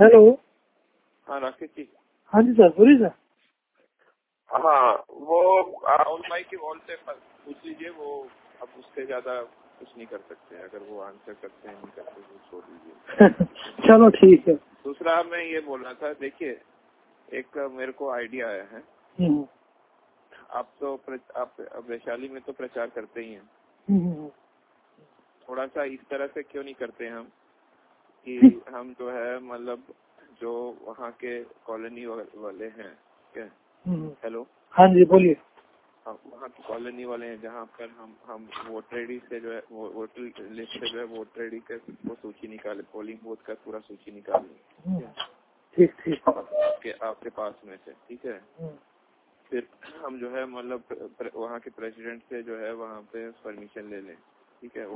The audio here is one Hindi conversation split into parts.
हेलो हाँ राकेश जी। हाँ जी सर बोलिए सर। हाँ वो उन भाई की वॉल से पूछ लीजिए वो अब उससे ज़्यादा कुछ नहीं कर सकते अगर वो आंसर करते हैं नहीं करते तो छोड़ दीजिए। चलो ठीक है। दूसरा मैं ये बोल रहा था देखिए एक मेरे को आइडिया आया है। हम्म, आप तो प्र- आप वैशाली में तो प्रचार करते ही हैं। हम्म, हम्म, थोड़ा सा इस तरह से क्यों नहीं करते हम? कि हम जो है मतलब जो वहाँ के कॉलोनी वाले हैं क्या? हम्म। हेलो हाँ जी बोलिए। हाँ, वहाँ की कॉलोनी वाले हैं जहाँ पर हम हम वोटर आईडी से जो है वो- वोटर लिस्ट से जो है वोटर आईडी का वो सूची निकाले पोलिंग बूथ का पूरा सूची निकाले। हम्म, ठीक ठीक। आपके आपके पास में से ठीक है? हम्म, फिर हम जो है मतलब वहाँ के प्रेसिडेंट से जो है वहाँ पे परमिशन ले लें। ठीक है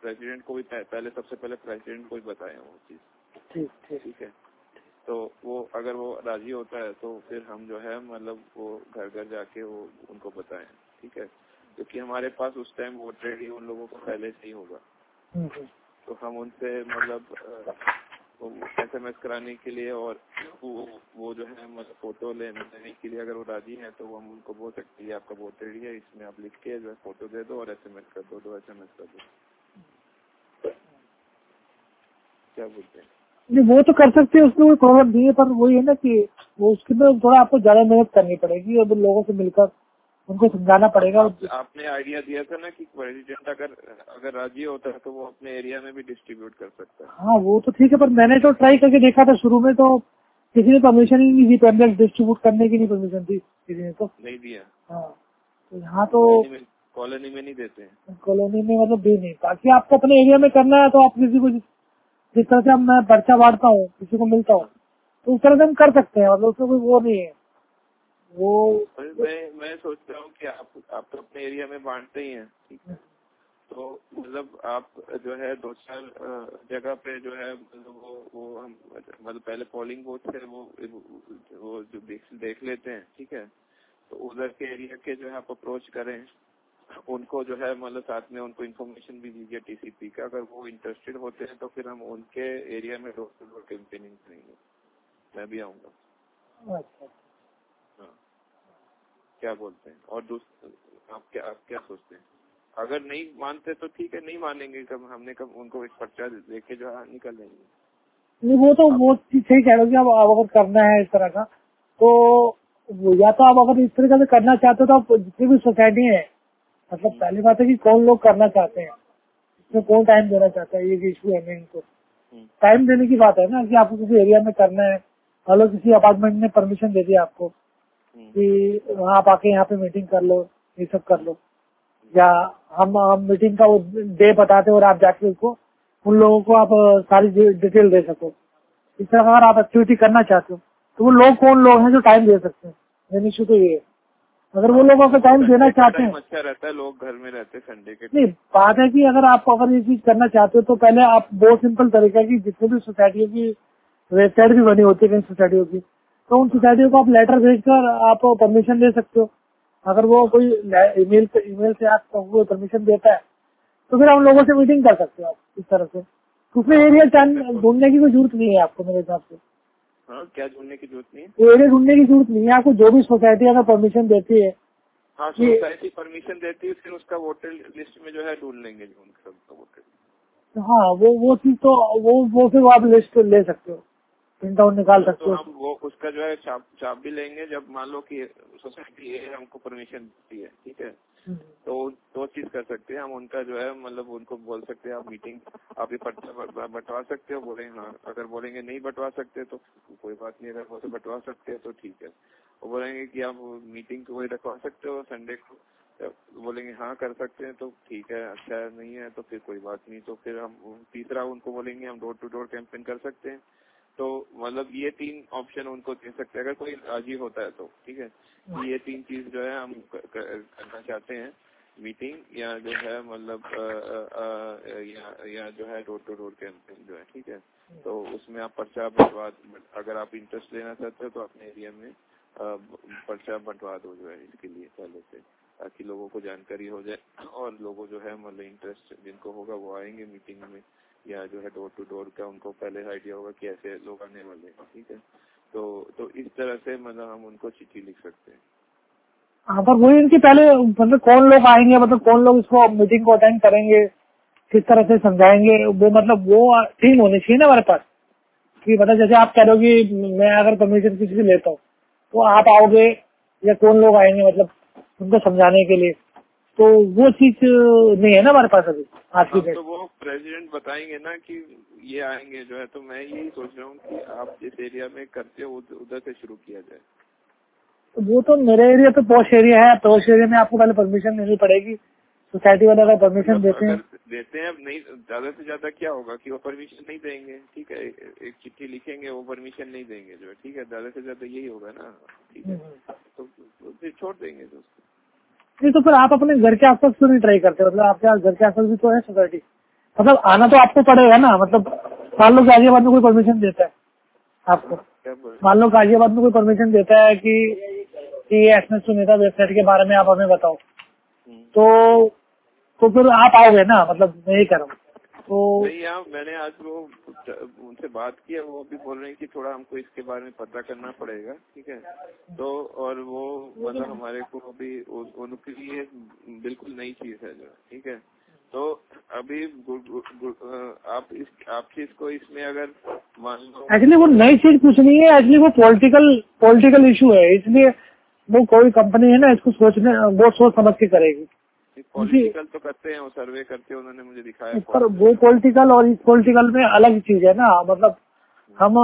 प्रेसिडेंट को भी पहले सबसे पहले प्रेसिडेंट को ही बताए वो चीज़। ठीक ठीक। ठीक है? तो वो अगर वो राज़ी होता है तो फिर हम जो है मतलब वो घर घर जाके वो उनको बताए ठीक है? क्योंकि हमारे पास उस टाइम वो ट्रेड ही उन लोगों को पहले से ही होगा। हम्म, हम्म, तो हम उनसे मतलब एस एम एस कराने के लिए और वो वो जो है मतलब फ़ोटो लेने के लिए अगर वो राज़ी है तो हम उनको बोल सकते हैं आपका वोटर आईडी है, इसमें आप लिख के जो है फ़ोटो दे दो और एस एम एस कर दो दो एस कर दो। क्या बोलते हैं? नहीं, वो तो कर सकते हैं उसमें कोई प्रॉब्लम नहीं है, पर वही है ना कि वो उसके में थोड़ा आपको ज़्यादा मेहनत करनी पड़ेगी और लोगों से मिलकर उनको समझाना पड़ेगा आप- आपने आइडिया दिया था ना कि प्रेसिडेंट अगर अगर राज़ी होता है तो वो अपने एरिया में भी डिस्ट्रीब्यूट कर सकता है। हाँ वो तो ठीक है पर मैंने तो ट्राई करके देखा था शुरू में तो किसी ने परमिशन ही नहीं दी पैम्पलेट डिस्ट्रीब्यूट करने की नहीं परमिशन दी किसी ने तो। नहीं दिया। हाँ तो यहाँ तो कॉलोनी में- नहीं देते हैं। कॉलोनी में मतलब दी नहीं बाकी आपको अपने एरिया में करना है तो आप किसी को जिस तरह से मैं पर्चा बांटता हूँ किसी को मिलता हूँ तो उस तरह से हम कर सकते हैं मतलब उसमें कोई वो नहीं है। वो मैं मैं सोचता हूँ कि आप आप तो अपने एरिया में बांटते ही हैं ठीक है? तो मतलब आप जो है दो चार जगह पे जो है मतलब वो वो हम मतलब पहले पोलिंग बूथ से वो वो जो देख देख लेते हैं ठीक है? तो उधर के एरिया के जो है आप अप्रोच करें उनको जो है मतलब साथ में उनको इन्फॉर्मेशन भी दीजिए टीसीपी का। अगर वो इंटरेस्टेड होते हैं तो फिर हम उनके एरिया में डोर टू डोर कैंपेनिंग करेंगे। मैं भी आऊँगा। अच्छा हाँ क्या बोलते हैं? और दूसरा आप क्या आप क्या सोचते हैं? अगर नहीं मानते तो ठीक है नहीं मानेंगे कब हमने कब उनको एक पर्चा दे के जो है निकल लेंगे नहीं वो तो वो चीज़ सही कह रहे हो कि अब अब अगर करना है इस तरह का तो या तो आप अगर इस तरीके से करना चाहते हो तो आप जितनी भी सोसाइटी है मतलब पहली बात है कि कौन लोग करना चाहते हैं? इसमें कौन टाइम देना चाहता है? ये इशू है मेन हम्म, टाइम देने की बात है ना कि आपको किसी एरिया में करना है। मान लो किसी अपार्टमेंट ने परमिशन दे दिया आपको। हम्म, कि आप आके यहाँ पे मीटिंग कर लो ये सब कर लो। या हम हम मीटिंग का वो डे बताते और आप जाके उसको उन लोगों को आप सारी डिटेल दे सको। इस तरह अगर आप एक्टिविटी करना चाहते हो तो वो लोग कौन लोग हैं जो टाइम दे सकते हैं? मेन इशू तो ये है। अगर वो लोग अगर टाइम देना चाहते हैं। अच्छा रहता है लोग घर में रहते हैं संडे के नहीं बात है कि अगर आप अगर ये चीज़ करना चाहते हो तो पहले आप बहुत सिंपल तरीका है कि जितने भी सोसाइटियों की वेबसाइट भी बनी होती है कई सोसाइटियों की। तो उन सोसाइटियों को आप लेटर भेजकर आप परमिशन दे सकते हो। अगर वो कोई ईमेल से ईमेल से आपको परमिशन देता है तो फिर हम लोगों से मीटिंग कर सकते हो आप इस तरह से। उसमें एरिया ढूँढने की कोई ज़रूरत नहीं है आपको मेरे हिसाब से। हाँ क्या ढूँढने की ज़रूरत नहीं है? एरिया ढूँढने की ज़रूरत नहीं है। आपको जो भी सोसाइटी अगर परमिशन देती है हाँ सोसाइटी परमिशन देती है फिर उसका वोटर लिस्ट में जो है ढूंढ लेंगे हाँ वो वो चीज़ तो वो वो फिर आप लिस्ट ले सकते हो। प्रिंट आउट निकाल सकते तो हो। हम वो उसका जो है चाप चाप भी लेंगे जब मान लो कि सोसाइटी ए हमको परमिशन देती है ठीक है? हम्म, तो दो चीज़ कर सकते हैं हम उनका जो है मतलब उनको बोल सकते हैं आप मीटिंग आप ये बंटवा सकते हो बोलेंगे हाँ अगर बोलेंगे नहीं बंटवा सकते तो कोई बात नहीं अगर वो तो बंटवा सकते हैं तो ठीक है। वो बोलेंगे कि आप मीटिंग कोई रखवा सकते हो संडे को। तो बोलेंगे हाँ कर सकते हैं तो ठीक है अच्छा नहीं है तो फिर कोई बात नहीं। तो फिर हम तीसरा उनको बोलेंगे हम डोर टू डोर कैंपेन कर सकते हैं। तो मतलब ये तीन ऑप्शन उनको दे सकते हैं। अगर कोई राज़ी होता है तो ठीक है? ये तीन चीज़ जो है हम करना चाहते हैं। मीटिंग या जो है मतलब या, या जो है डोर टू डोर कैंपेन जो है ठीक है? तो उसमें आप पर्चा बंटवा अगर आप इंटरेस्ट लेना चाहते हो तो अपने एरिया में पर्चा बंटवा दो जो है इसके लिए पहले से ताकि लोगों को जानकारी हो जाए। और लोगों जो है मतलब इंटरेस्ट जिनको होगा वो आएँगे मीटिंग में। या जो है डोर टू डोर का उनको पहले आइडिया होगा कि ऐसे लोग आने वाले हैं, ठीक है? तो तो इस तरह से मतलब हम उनको चिट्ठी लिख सकते हैं। हाँ पर वही इनकी पहले मतलब कौन लोग आएँगे मतलब कौन लोग इसको मीटिंग को अटेंड करेंगे, किस तरह से समझाएँगे, वो मतलब वो टीम होनी चाहिए ना हमारे पास। कि मतलब जैसे आप कह रहे हो कि मैं अगर परमिशन किसी से लेता हूँ तो आप आओगे या कौन लोग आएँगे मतलब उनको समझाने के लिए। तो वो चीज़ नहीं है ना हमारे पास अभी आज की हाँ, डेट तो वो प्रेसिडेंट बताएँगे ना कि ये आएँगे जो है तो मैं यही सोच रहा हूँ कि आप जिस एरिया में करते हो उधर से शुरू किया जाए। तो वो तो मेरे एरिया तो पॉश एरिया है पॉश एरिया में आपको पहले परमिशन लेनी पड़ेगी। सोसाइटी वाले अगर परमिशन देते हैं। देते हैं अब नहीं ज़्यादा से ज़्यादा क्या होगा कि वो परमिशन नहीं देंगे ठीक है? एक चिट्ठी लिखेंगे वो परमिशन नहीं देंगे जो है ठीक है? ज़्यादा से ज़्यादा यही होगा ना ठीक है? तो, तो फिर छोड़ देंगे तो उसको नहीं तो फिर आप अपने घर के आसपास क्यों नहीं ट्राई करते? मतलब आपके घर के आसपास भी तो है सोसाइटी मतलब आना तो आपको पड़ेगा ना मतलब मान लो गाजियाबाद में कोई परमिशन देता है आपको। मान लो गाजियाबाद में कोई परमिशन देता है कि कि ये एस सुनीता वेबसाइट के बारे में आप हमें बताओ। हम्म। तो तो फिर आप आओगे ना मतलब मैं यही कह रहा हूँ। तो नहीं यार मैंने आज वो उनसे बात की है वो अभी बोल रहे हैं कि थोड़ा हमको इसके बारे में पता करना पड़ेगा ठीक है? तो और वो मतलब हमारे को अभी उनके लिए बिल्कुल नई चीज़ है जो ठीक है? तो अभी गु- गु- गु- अ, आप इस आप चीज़ को इसमें अगर मान लो एक्चुअली वो नई चीज़ कुछ नहीं है एक्चुअली वो पॉलिटिकल पॉलिटिकल इशू है इसलिए वो कोई कंपनी है ना इसको सोचने वो सोच समझ के करेगी। पॉलिटिकल तो करते हैं वो सर्वे करते हैं उन्होंने मुझे दिखाया पर वो पॉलिटिकल और इस पॉलिटिकल में अलग चीज़ है ना मतलब हम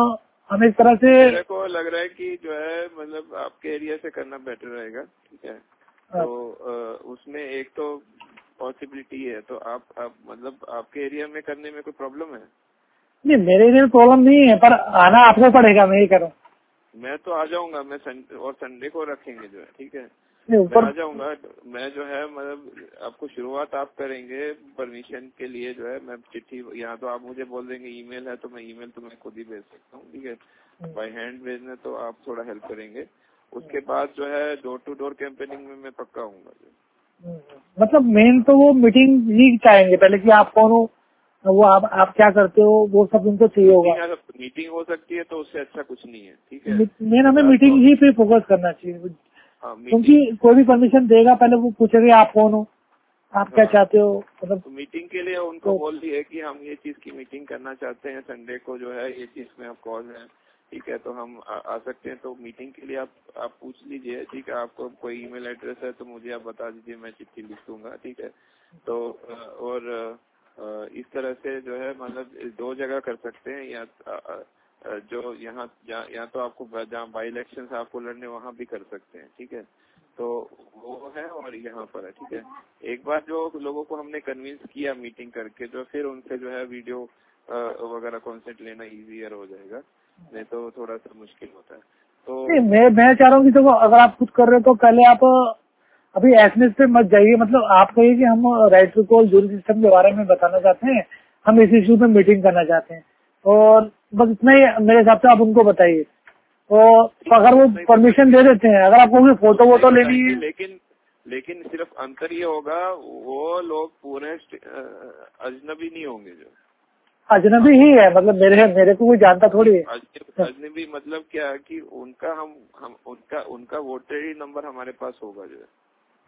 हम एक तरह से मेरे को लग रहा है कि जो है मतलब आपके एरिया से करना बेटर रहेगा ठीक है? तो अ, उसमें एक तो पॉसिबिलिटी है तो आप आप मतलब आपके एरिया में करने में कोई प्रॉब्लम है? नहीं मेरे एरिया में प्रॉब्लम नहीं है पर आना आपको पड़ेगा मैं ये हूँ। मैं तो आ जाऊँगा मैं संडे और संडे को रखेंगे जो है ठीक है? नहीं, ऊपर आ जाऊँगा। मैं जो है मतलब आपको शुरुआत आप करेंगे परमिशन के लिए जो है मैं चिट्ठी यहाँ तो आप मुझे बोल देंगे ईमेल है तो मैं ईमेल तो मैं खुद ही भेज सकता हूँ ठीक है? बाय हैंड भेजने तो आप थोड़ा हेल्प करेंगे। उसके बाद जो है डोर टू डोर कैंपेनिंग में मैं पक्का हूँ मतलब मेन तो वो मीटिंग ही चाहेंगे पहले कि आप कौन हो वो आप आप क्या करते हो वो सब उनको चाहिए होगा। मीटिंग हो सकती है तो उससे अच्छा कुछ नहीं है ठीक है? मेन हमें मीटिंग ही पे फोकस करना चाहिए। क्योंकि कोई भी परमिशन देगा पहले वो पूछेगा आप कौन हो? आप क्या हाँ। चाहते हो? मतलब तो मीटिंग के लिए उनको तो- बोल दिए कि हम ये चीज़ की मीटिंग करना चाहते हैं संडे को जो है ये चीज़ में आप कॉल है? ठीक है तो हम आ, आ सकते हैं। तो मीटिंग के लिए आप आप पूछ लीजिए ठीक है? आपको कोई ईमेल एड्रेस है तो मुझे आप बता दीजिए मैं चिट्ठी लिख दूँगा ठीक है? तो और इस तरह से जो है मतलब दो जगह कर सकते हैं या जो यहाँ यहाँ तो आपको जहाँ बाई इलेक्शन आपको लड़ने वहाँ भी कर सकते हैं, ठीक है? तो वो है और यहाँ पर है, ठीक है? एक बार जो लोगों को हमने कन्विंस किया मीटिंग करके जो फिर उनसे जो है वीडियो वगैरह कॉन्सेंट लेना इजियर हो जाएगा, नहीं तो थोड़ा सा मुश्किल होता है। तो मैं मैं चाह रहा हूँ कि देखो, अगर आप कुछ कर रहे हो तो पहले आप, अभी एसनेस पे मत जाइए मतलब आप कहिए कि हम right to call jury system के बारे में बताना चाहते हैं, हम इस इशू पे मीटिंग करना चाहते हैं। और बस इतना ही मेरे हिसाब से आप उनको बताइए। तो अगर वो परमिशन दे देते हैं अगर आपको कोई फ़ोटो वोटो लेनी है लेकिन लेकिन सिर्फ़ अंतर ये होगा वो लोग पूरे अजनबी नहीं होंगे जो। अजनबी ही है मतलब मेरे मेरे को कोई जानता थोड़ी है। अजनबी मतलब क्या है कि उनका हम हम उनका उनका वोटर ही नंबर हमारे पास होगा जो। है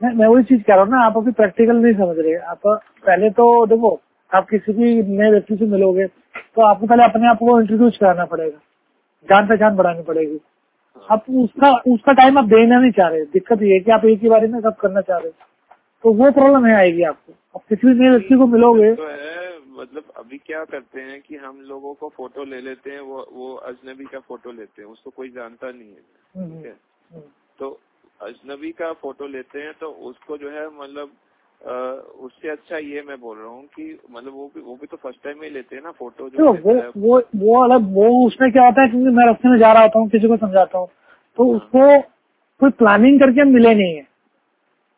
मैं मैं वही चीज़ कह रहा हूँ ना आप अभी प्रैक्टिकल नहीं समझ रहे। आप पहले तो देखो आप किसी भी नए व्यक्ति से मिलोगे तो आपको पहले अपने आप को इंट्रोड्यूस कराना पड़ेगा। जान पहचान बढ़ानी पड़ेगी। आप उसका उसका टाइम आप देना नहीं चाह रहे। दिक्कत ये है कि आप एक ही बारे में सब करना चाह रहे। हो तो वो प्रॉब्लम है आएगी आपको। आप किसी भी नए व्यक्ति को मिलोगे तो मतलब अभी क्या करते हैं कि हम लोगों को फ़ोटो ले लेते हैं वो वो अजनबी का फ़ोटो लेते हैं। उसको कोई जानता नहीं है। ठीक है? हम्म, तो अजनबी का फ़ोटो लेते हैं तो उसको जो है मतलब उससे अच्छा ये मैं बोल रहा हूँ कि मतलब वो भी वो भी तो फ़र्स्ट टाइम ही लेते हैं ना फ़ोटो जो तो वो वो वो अलग वो उसमें क्या होता है क्योंकि मैं रास्ते में जा रहा होता हूँ किसी को समझाता हूँ तो उसको कोई प्लानिंग करके हम मिले नहीं है।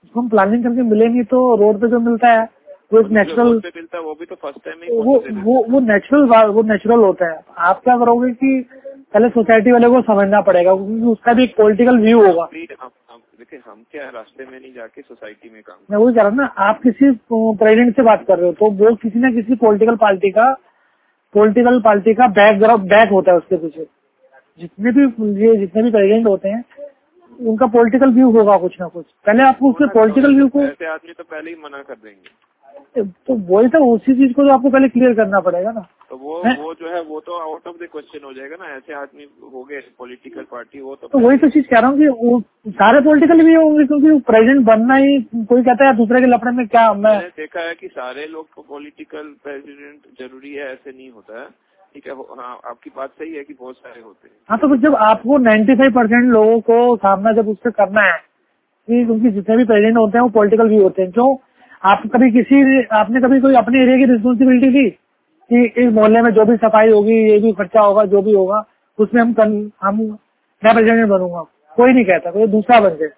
उसको हम प्लानिंग करके मिले नहीं तो रोड पे जो मिलता है वो एक नेचुरल मिलता है वो भी तो फ़र्स्ट टाइम ही वो वो वो नेचुरल वो नेचुरल होता है। आप क्या करोगे कि पहले सोसाइटी वाले को समझना पड़ेगा क्योंकि उसका भी एक पॉलिटिकल व्यू होगा। फिर हम क्या रास्ते में नहीं जाके सोसाइटी में काम मैं वही कह रहा हूँ ना आप किसी प्रेसिडेंट से बात कर रहे हो तो वो किसी न किसी पॉलिटिकल पार्टी का पॉलिटिकल पार्टी का बैकग्राउंड बैक होता है उसके पीछे। जितने भी ये जितने भी प्रेसिडेंट होते हैं उनका पॉलिटिकल व्यू होगा कुछ ना कुछ। पहले आपको उसके पॉलिटिकल व्यू को ऐसे आदमी तो पहले ही मना कर देंगे। तो वही तो उसी चीज़ को तो आपको पहले क्लियर करना पड़ेगा ना। तो वो मैं- वो जो है वो तो आउट ऑफ़ द क्वेश्चन हो जाएगा ना। ऐसे आदमी हो गए पॉलिटिकल पार्टी वो तो तो वही तो चीज़ कह रहा हूँ कि सारे पॉलिटिकल भी होंगे क्योंकि प्रेसिडेंट बनना ही कोई कहता है दूसरे के लपड़े में क्या मैं देखा है कि सारे लोग को पॉलिटिकल प्रेसिडेंट ज़रूरी है ऐसे नहीं होता है। ठीक है हाँ आपकी बात सही है कि बहुत सारे होते हैं। हाँ तो जब आपको 95 परसेंट लोगों को सामना जब उससे करना है कि क्योंकि जितने भी प्रेसिडेंट होते हैं वो पॉलिटिकल भी होते हैं। क्यों? आप कभी किसी आपने कभी कोई अपने एरिया की रिस्पॉन्सिबिलिटी ली? कि इस मोहल्ले में जो भी सफ़ाई होगी ये भी खर्चा होगा जो भी होगा उसमें हम कन- हम मैं प्रेसिडेंट बनूँगा। कोई नहीं कहता कोई दूसरा बन जाए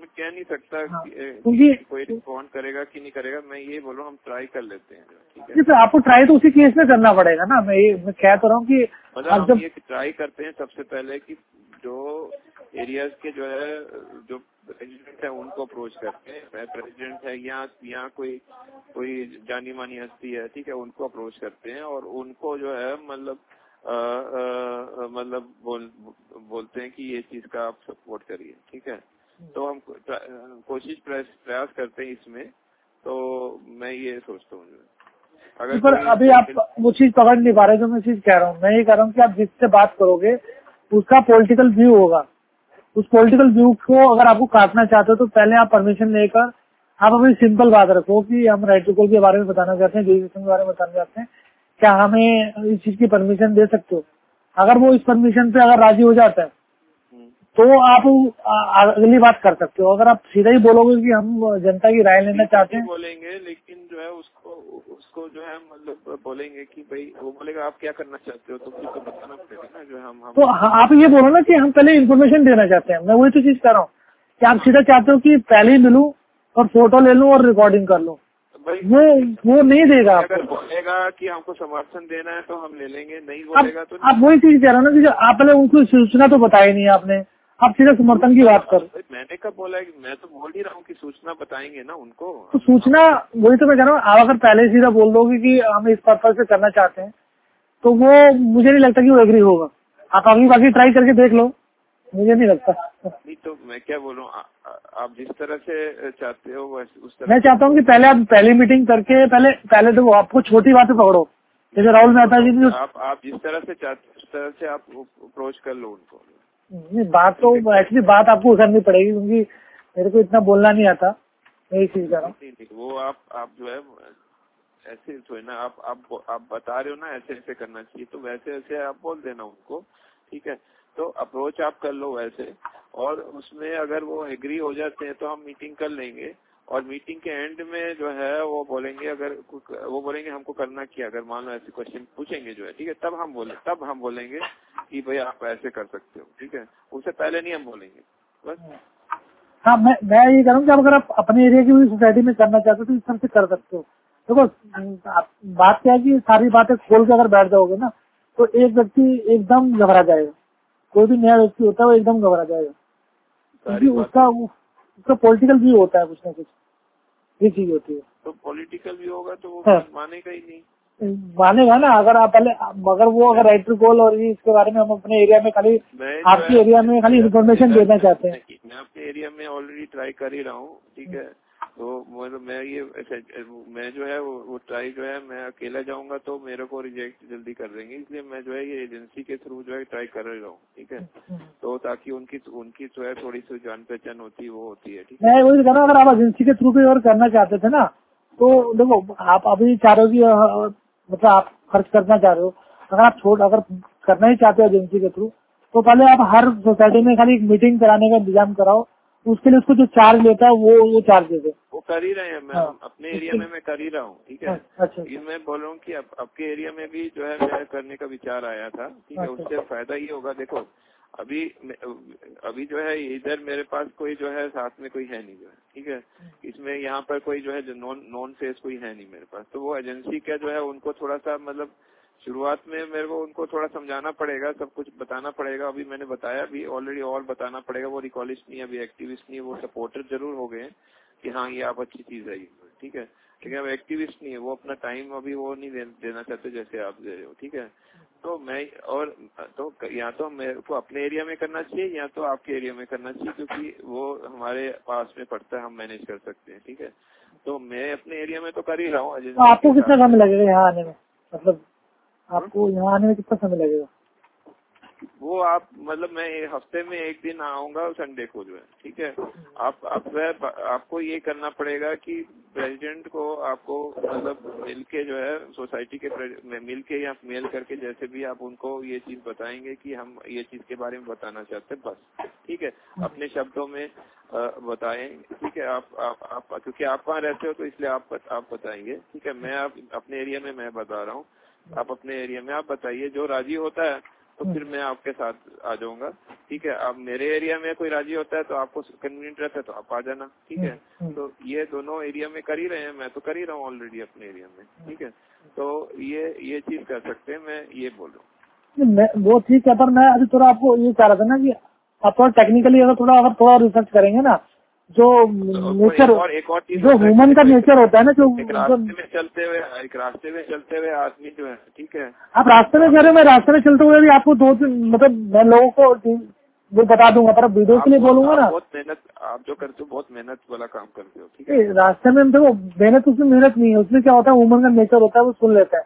मैं कह नहीं सकता हाँ, क्योंकि कोई रिस्पॉन्ड करेगा कि नहीं करेगा मैं ये बोल रहा हूँ हम ट्राई कर लेते हैं ठीक है? फिर आपको ट्राई तो उसी केस में करना पड़ेगा ना। मैं ये मैं कह तो रहा हूँ की मतलब हम जब ये ट्राई करते हैं सबसे पहले कि जो एरियाज़ के जो है जो प्रेसिडेंट है उनको अप्रोच करते हैं। प्रेसिडेंट है या यहाँ कोई कोई जानी मानी हस्ती है ठीक है उनको अप्रोच करते हैं और उनको जो है मतलब मतलब बोल बोलते हैं कि ये चीज़ का आप सपोर्ट करिए ठीक है? तो हम कोशिश प्रयास करते हैं इसमें तो मैं ये सोचता हूँ। अगर अभी आप वो चीज़ पकड़ नहीं पा रहे जो मैं चीज़ कह रहा हूँ मैं ये कह रहा हूँ कि आप जिससे बात करोगे उसका पॉलिटिकल व्यू होगा। उस पॉलिटिकल व्यू को अगर आपको काटना चाहते हो तो पहले आप परमिशन लेकर आप अपनी सिंपल बात रखो कि हम राइट टू कॉल के बारे में बताना चाहते हैं रजिस्ट्रेशन के बारे में बताना चाहते हैं, क्या हमें इस चीज़ की परमिशन दे सकते हो अगर वो इस परमिशन पे अगर राज़ी हो जाता है। तो आप अगली बात कर सकते हो अगर आप सीधा ही बोलोगे कि हम जनता की राय लेना चाहते हैं बोलेंगे, लेकिन जो है उसको उसको जो है मतलब बोलेंगे कि भाई वो बोलेगा आप क्या करना चाहते हो? तो फिर तो बताना पड़ेगा ना जो है हम हम तो आप ये बोलो ना कि हम पहले इन्फॉर्मेशन देना चाहते हैं। मैं वही तो चीज़ कर रहा हूँ कि आप सीधा चाहते हो कि पहले ही मिलूं और फ़ोटो ले लूँ और रिकॉर्डिंग कर लूँ। वो वो नहीं देगा अगर बोलेगा कि हमको समर्थन देना है तो हम ले लेंगे नहीं बोलेगा तो आप वही चीज़ कह रहे हो ना कि आप पहले उनको सूचना तो बताई नहीं आपने आप सीधा समर्थन की बात करो। मैंने कब बोला है कि मैं तो बोल ही रहा हूँ कि सूचना बताएँगे ना उनको। तो सूचना वही तो मैं कह रहा हूँ आप अगर पहले सीधा बोल दोगे कि हम इस पर्पज से करना चाहते हैं तो वो मुझे नहीं लगता कि वो एग्री होगा। आप अभी बाकी ट्राई करके देख लो। मुझे नहीं लगता। नहीं तो मैं क्या बोलूँ आप जिस तरह से चाहते हो उस तरह मैं चाहता हूँ कि पहले आप पहली मीटिंग करके पहले पहले तो आपको छोटी बातें पकड़ो। जैसे राहुल मेहता जी आप आप जिस तरह से चाहते हो उस तरह से आप अप्रोच कर लो उनको। नहीं, बात तो एक्चुअली बात आपको करनी पड़ेगी क्योंकि मेरे को इतना बोलना नहीं आता। मैं यही चीज़ कर रहा हूँ। वो आप आप जो है ऐसे थोड़ी है ना आप आप आप बता रहे हो ना ऐसे ऐसे करना चाहिए तो वैसे वैसे आप बोल देना उनको ठीक है? तो अप्रोच आप कर लो वैसे और उसमें अगर वो एग्री हो जाते हैं तो हम मीटिंग कर लेंगे। और मीटिंग के एंड में जो है वो बोलेंगे अगर वो बोलेंगे हमको करना क्या अगर मान लो ऐसे क्वेश्चन पूछेंगे जो है ठीक है? तब हम बोले तब हम बोलेंगे कि भाई आप ऐसे कर सकते हो ठीक है? उससे पहले नहीं हम बोलेंगे बस। हाँ मैं मैं ये कह रहा हूँ कि अगर आप अपने एरिया की सोसाइटी में करना चाहते हो तो इस तरह से कर सकते हो। देखो आप- बात क्या है कि सारी बातें खोल के अगर बैठ जाओगे ना तो एक व्यक्ति एकदम घबरा जाएगा। कोई भी नया व्यक्ति होता है वो एकदम घबरा जाएगा। क्योंकि उसका उसका पॉलिटिकल व्यू होता है कुछ ना कुछ। ये चीज़ होती है। तो पॉलिटिकल भी होगा तो वो हाँ। मानेगा ही नहीं। मानेगा ना अगर आप पहले अगर वो अगर राइट टू कॉल और ये इसके बारे में हम अपने एरिया में खाली आपके एरिया में खाली इन्फॉर्मेशन देना चाहते हैं। मैं आपके एरिया में ऑलरेडी ट्राई कर ही रहा हूँ ठीक है? तो मतलब मैं ये मैं जो है वो, वो ट्राई जो है मैं अकेला जाऊँगा तो मेरे को रिजेक्ट जल्दी कर देंगे इसलिए मैं जो है ये एजेंसी के थ्रू जो है ट्राई कर रहा हूँ ठीक है? तो ताकि उनकी उनकी जो है थोड़ी सी जान पहचान होती है वो होती है ठीक है? मैं वही कह रहा अगर आप एजेंसी के थ्रू भी और करना चाहते थे ना तो देखो आप अभी चाह रहे हो कि मतलब आप खर्च करना चाह रहे हो अगर आप छोड़ अगर करना ही चाहते हो एजेंसी के थ्रू तो पहले आप हर सोसाइटी में खाली एक मीटिंग कराने का इंतज़ाम कराओ उसके लिए उसको जो चार्ज लेता है वो वो चार्ज दे दे वो कर ही रहे हैं मैं हाँ। अपने एरिया में मैं कर ही रहा हूँ ठीक है? अच्छा ये मैं बोल रहा हूँ कि अब आपके एरिया में भी जो है मेरा करने का विचार आया था ठीक है? अच्छा। उससे फ़ायदा ये होगा देखो अभी अभी जो है इधर मेरे पास कोई जो है साथ में कोई है नहीं जो है ठीक है? इसमें यहाँ पर कोई जो है जो नॉन नॉन फेस कोई है नहीं मेरे पास। तो वो एजेंसी का जो है उनको थोड़ा सा मतलब शुरुआत में मेरे को उनको थोड़ा समझाना पड़ेगा सब कुछ बताना पड़ेगा। अभी मैंने बताया अभी ऑलरेडी और बताना पड़ेगा वो रिकॉलिस्ट नहीं है अभी एक्टिविस्ट नहीं है वो सपोर्टर ज़रूर हो गए हैं। कि हाँ ये आप अच्छी चीज़ है ठीक है? है वो एक्टिविस्ट नहीं है वो अपना टाइम अभी वो नहीं दे, देना चाहते जैसे आप दे रहे हो ठीक है? तो मैं और तो या तो मेरे को अपने एरिया में करना चाहिए या तो आपके एरिया में करना चाहिए क्योंकि वो हमारे पास में पड़ता है हम मैनेज कर सकते हैं ठीक है? तो मैं अपने एरिया में तो कर ही रहा हूँ तो आपको कितना समय लगेगा यहाँ आने में? मतलब आपको यहाँ आने में कितना समय लगेगा? वो आप मतलब मैं हफ़्ते में एक दिन आऊँगा संडे को जो है ठीक है? आप आप वह आपको ये करना पड़ेगा कि प्रेसिडेंट को आपको मतलब मिल के जो है सोसाइटी के मिल के या मेल करके जैसे भी आप उनको ये चीज़ बताएँगे कि हम ये चीज़ के बारे में बताना चाहते हैं बस ठीक है? अपने शब्दों में बताएँ ठीक है? आप आप आप क्योंकि आप वहाँ रहते हो तो इसलिए आप आप बताएँगे ठीक है? मैं आप अपने एरिया में मैं बता रहा हूँ। आप अपने एरिया में आप बताइए जो राज़ी होता है तो फिर मैं आपके साथ आ जाऊँगा। ठीक है अब मेरे एरिया में कोई राज़ी होता है तो आपको कन्वीनियंट रहता है तो आप आ जाना। ठीक है? हम्म, तो ये दोनों एरिया में कर ही रहे हैं मैं तो कर ही रहा हूँ ऑलरेडी अपने एरिया में। ठीक है? तो ये ये चीज़ कर सकते हैं मैं ये बोल रहा हूँ। वो ठीक है पर मैं अभी थोड़ा आपको ये चाह रहा था ना कि आप थोड़ा टेक्निकली अगर थोड़ा अगर थोड़ा रिसर्च करेंगे ना जो नेचर तो और एक और चीज़ जो ह्यूमन का नेचर होता है ना जो एक रास्ते में चलते हुए एक रास्ते में चलते हुए आदमी जो है ठीक है। आप रास्ते में कह रहे मैं रास्ते में चलते हुए भी आपको दो मतलब मैं लोगों को वो बता दूँगा पर वीडियो के लिए बोलूँगा ना। बहुत मेहनत आप जो करते हो बहुत मेहनत वाला काम करते हो ठीक है। रास्ते में देखो मेहनत उसमें मेहनत नहीं है उसमें क्या होता है उमर का नेचर होता है वो सुन लेता है।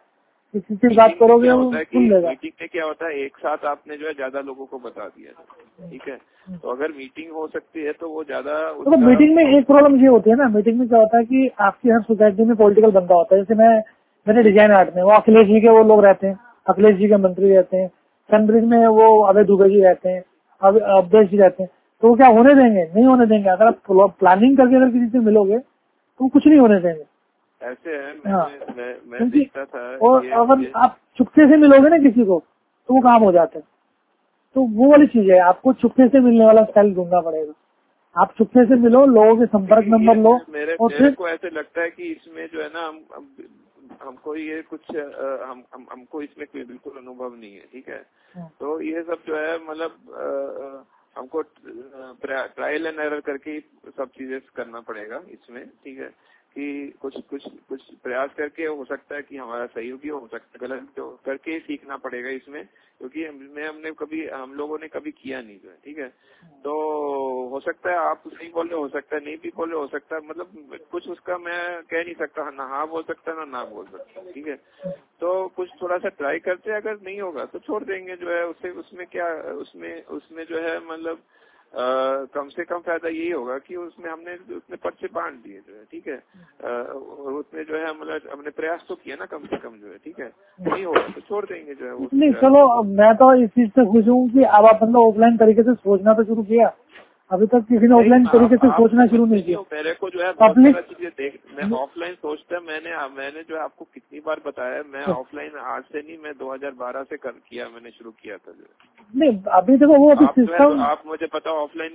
किसी से बात करोगे वो सुन लेगा। मीटिंग में क्या होता है एक साथ आपने जो है ज़्यादा लोगों को बता दिया ठीक है? तो अगर मीटिंग हो सकती है तो वो ज़्यादा तो मीटिंग में एक प्रॉब्लम ये होती है ना। मीटिंग में क्या होता है कि आपकी हर सोसाइटी में पॉलिटिकल बंदा होता है। जैसे मैं मैंने डिज़ाइन आर्ट में वो अखिलेश जी के वो लोग रहते हैं। अखिलेश जी के मंत्री रहते हैं। सनब्रिज में वो अभय दुबे जी रहते हैं। अवधेश जी रहते हैं। तो वो क्या होने देंगे? नहीं होने देंगे। अगर आप प्लानिंग करके अगर किसी से मिलोगे तो कुछ नहीं होने देंगे। ऐसे है हाँ। मैं, मैं देखता था और अगर आप चुपके से मिलोगे ना किसी को तो वो काम हो जाता है तो वो वाली चीज़ है आपको चुपके से मिलने वाला स्टाइल ढूंढना पड़ेगा आप चुपके से मिलो लोगों के संपर्क नंबर लो मेरे, और मेरे को ऐसे लगता है कि इसमें जो है ना हम हमको ये कुछ हम, हम हमको इसमें कोई बिल्कुल अनुभव नहीं है ठीक है हाँ। तो ये सब जो है मतलब हमको ट्रायल एंड एरर करके सब चीज़ें करना पड़ेगा इसमें ठीक है कि कुछ कुछ कुछ प्रयास करके हो सकता है कि हमारा सहयोगी हो सकता है गलत तो करके सीखना पड़ेगा इसमें, क्योंकि मैं हमने कभी, हम लोगों ने कभी किया नहीं जो है, ठीक है? तो हो सकता है आप सही बोले हो सकता है नहीं भी बोले हो सकता है मतलब कुछ उसका मैं कह नहीं सकता, ना हाँ बोल सकता, ना ना बोल सकता, ठीक है? तो कुछ थोड़ा सा ट्राई करते अगर नहीं होगा तो छोड़ देंगे जो है, उससे, उसमें क्या, उसमें उसमें जो है मतलब कम से कम फ़ायदा यही होगा कि उसमें हमने उसने पर्चे बांट दिए जो है ठीक है? और उसमें जो है मतलब हमने प्रयास तो किया ना कम से कम जो है ठीक है? नहीं होगा तो छोड़ देंगे जो है नहीं चलो मैं तो इस चीज़ से खुश हूँ कि अब आप मतलब ऑफलाइन तरीके से सोचना तो शुरू किया। अभी तक किसी ने ऑफलाइन तरीके से सोचना शुरू नहीं किया। मेरे को जो है पब्लिक देख मैं ऑफलाइन सोचता मैंने मैंने जो है आपको कितनी बार बताया मैं ऑफलाइन हाँ। आज से नहीं मैं 2012 से कर किया मैंने शुरू किया था जो। नहीं अभी देखो वो अभी सिस्टम आप मुझे पता ऑफलाइन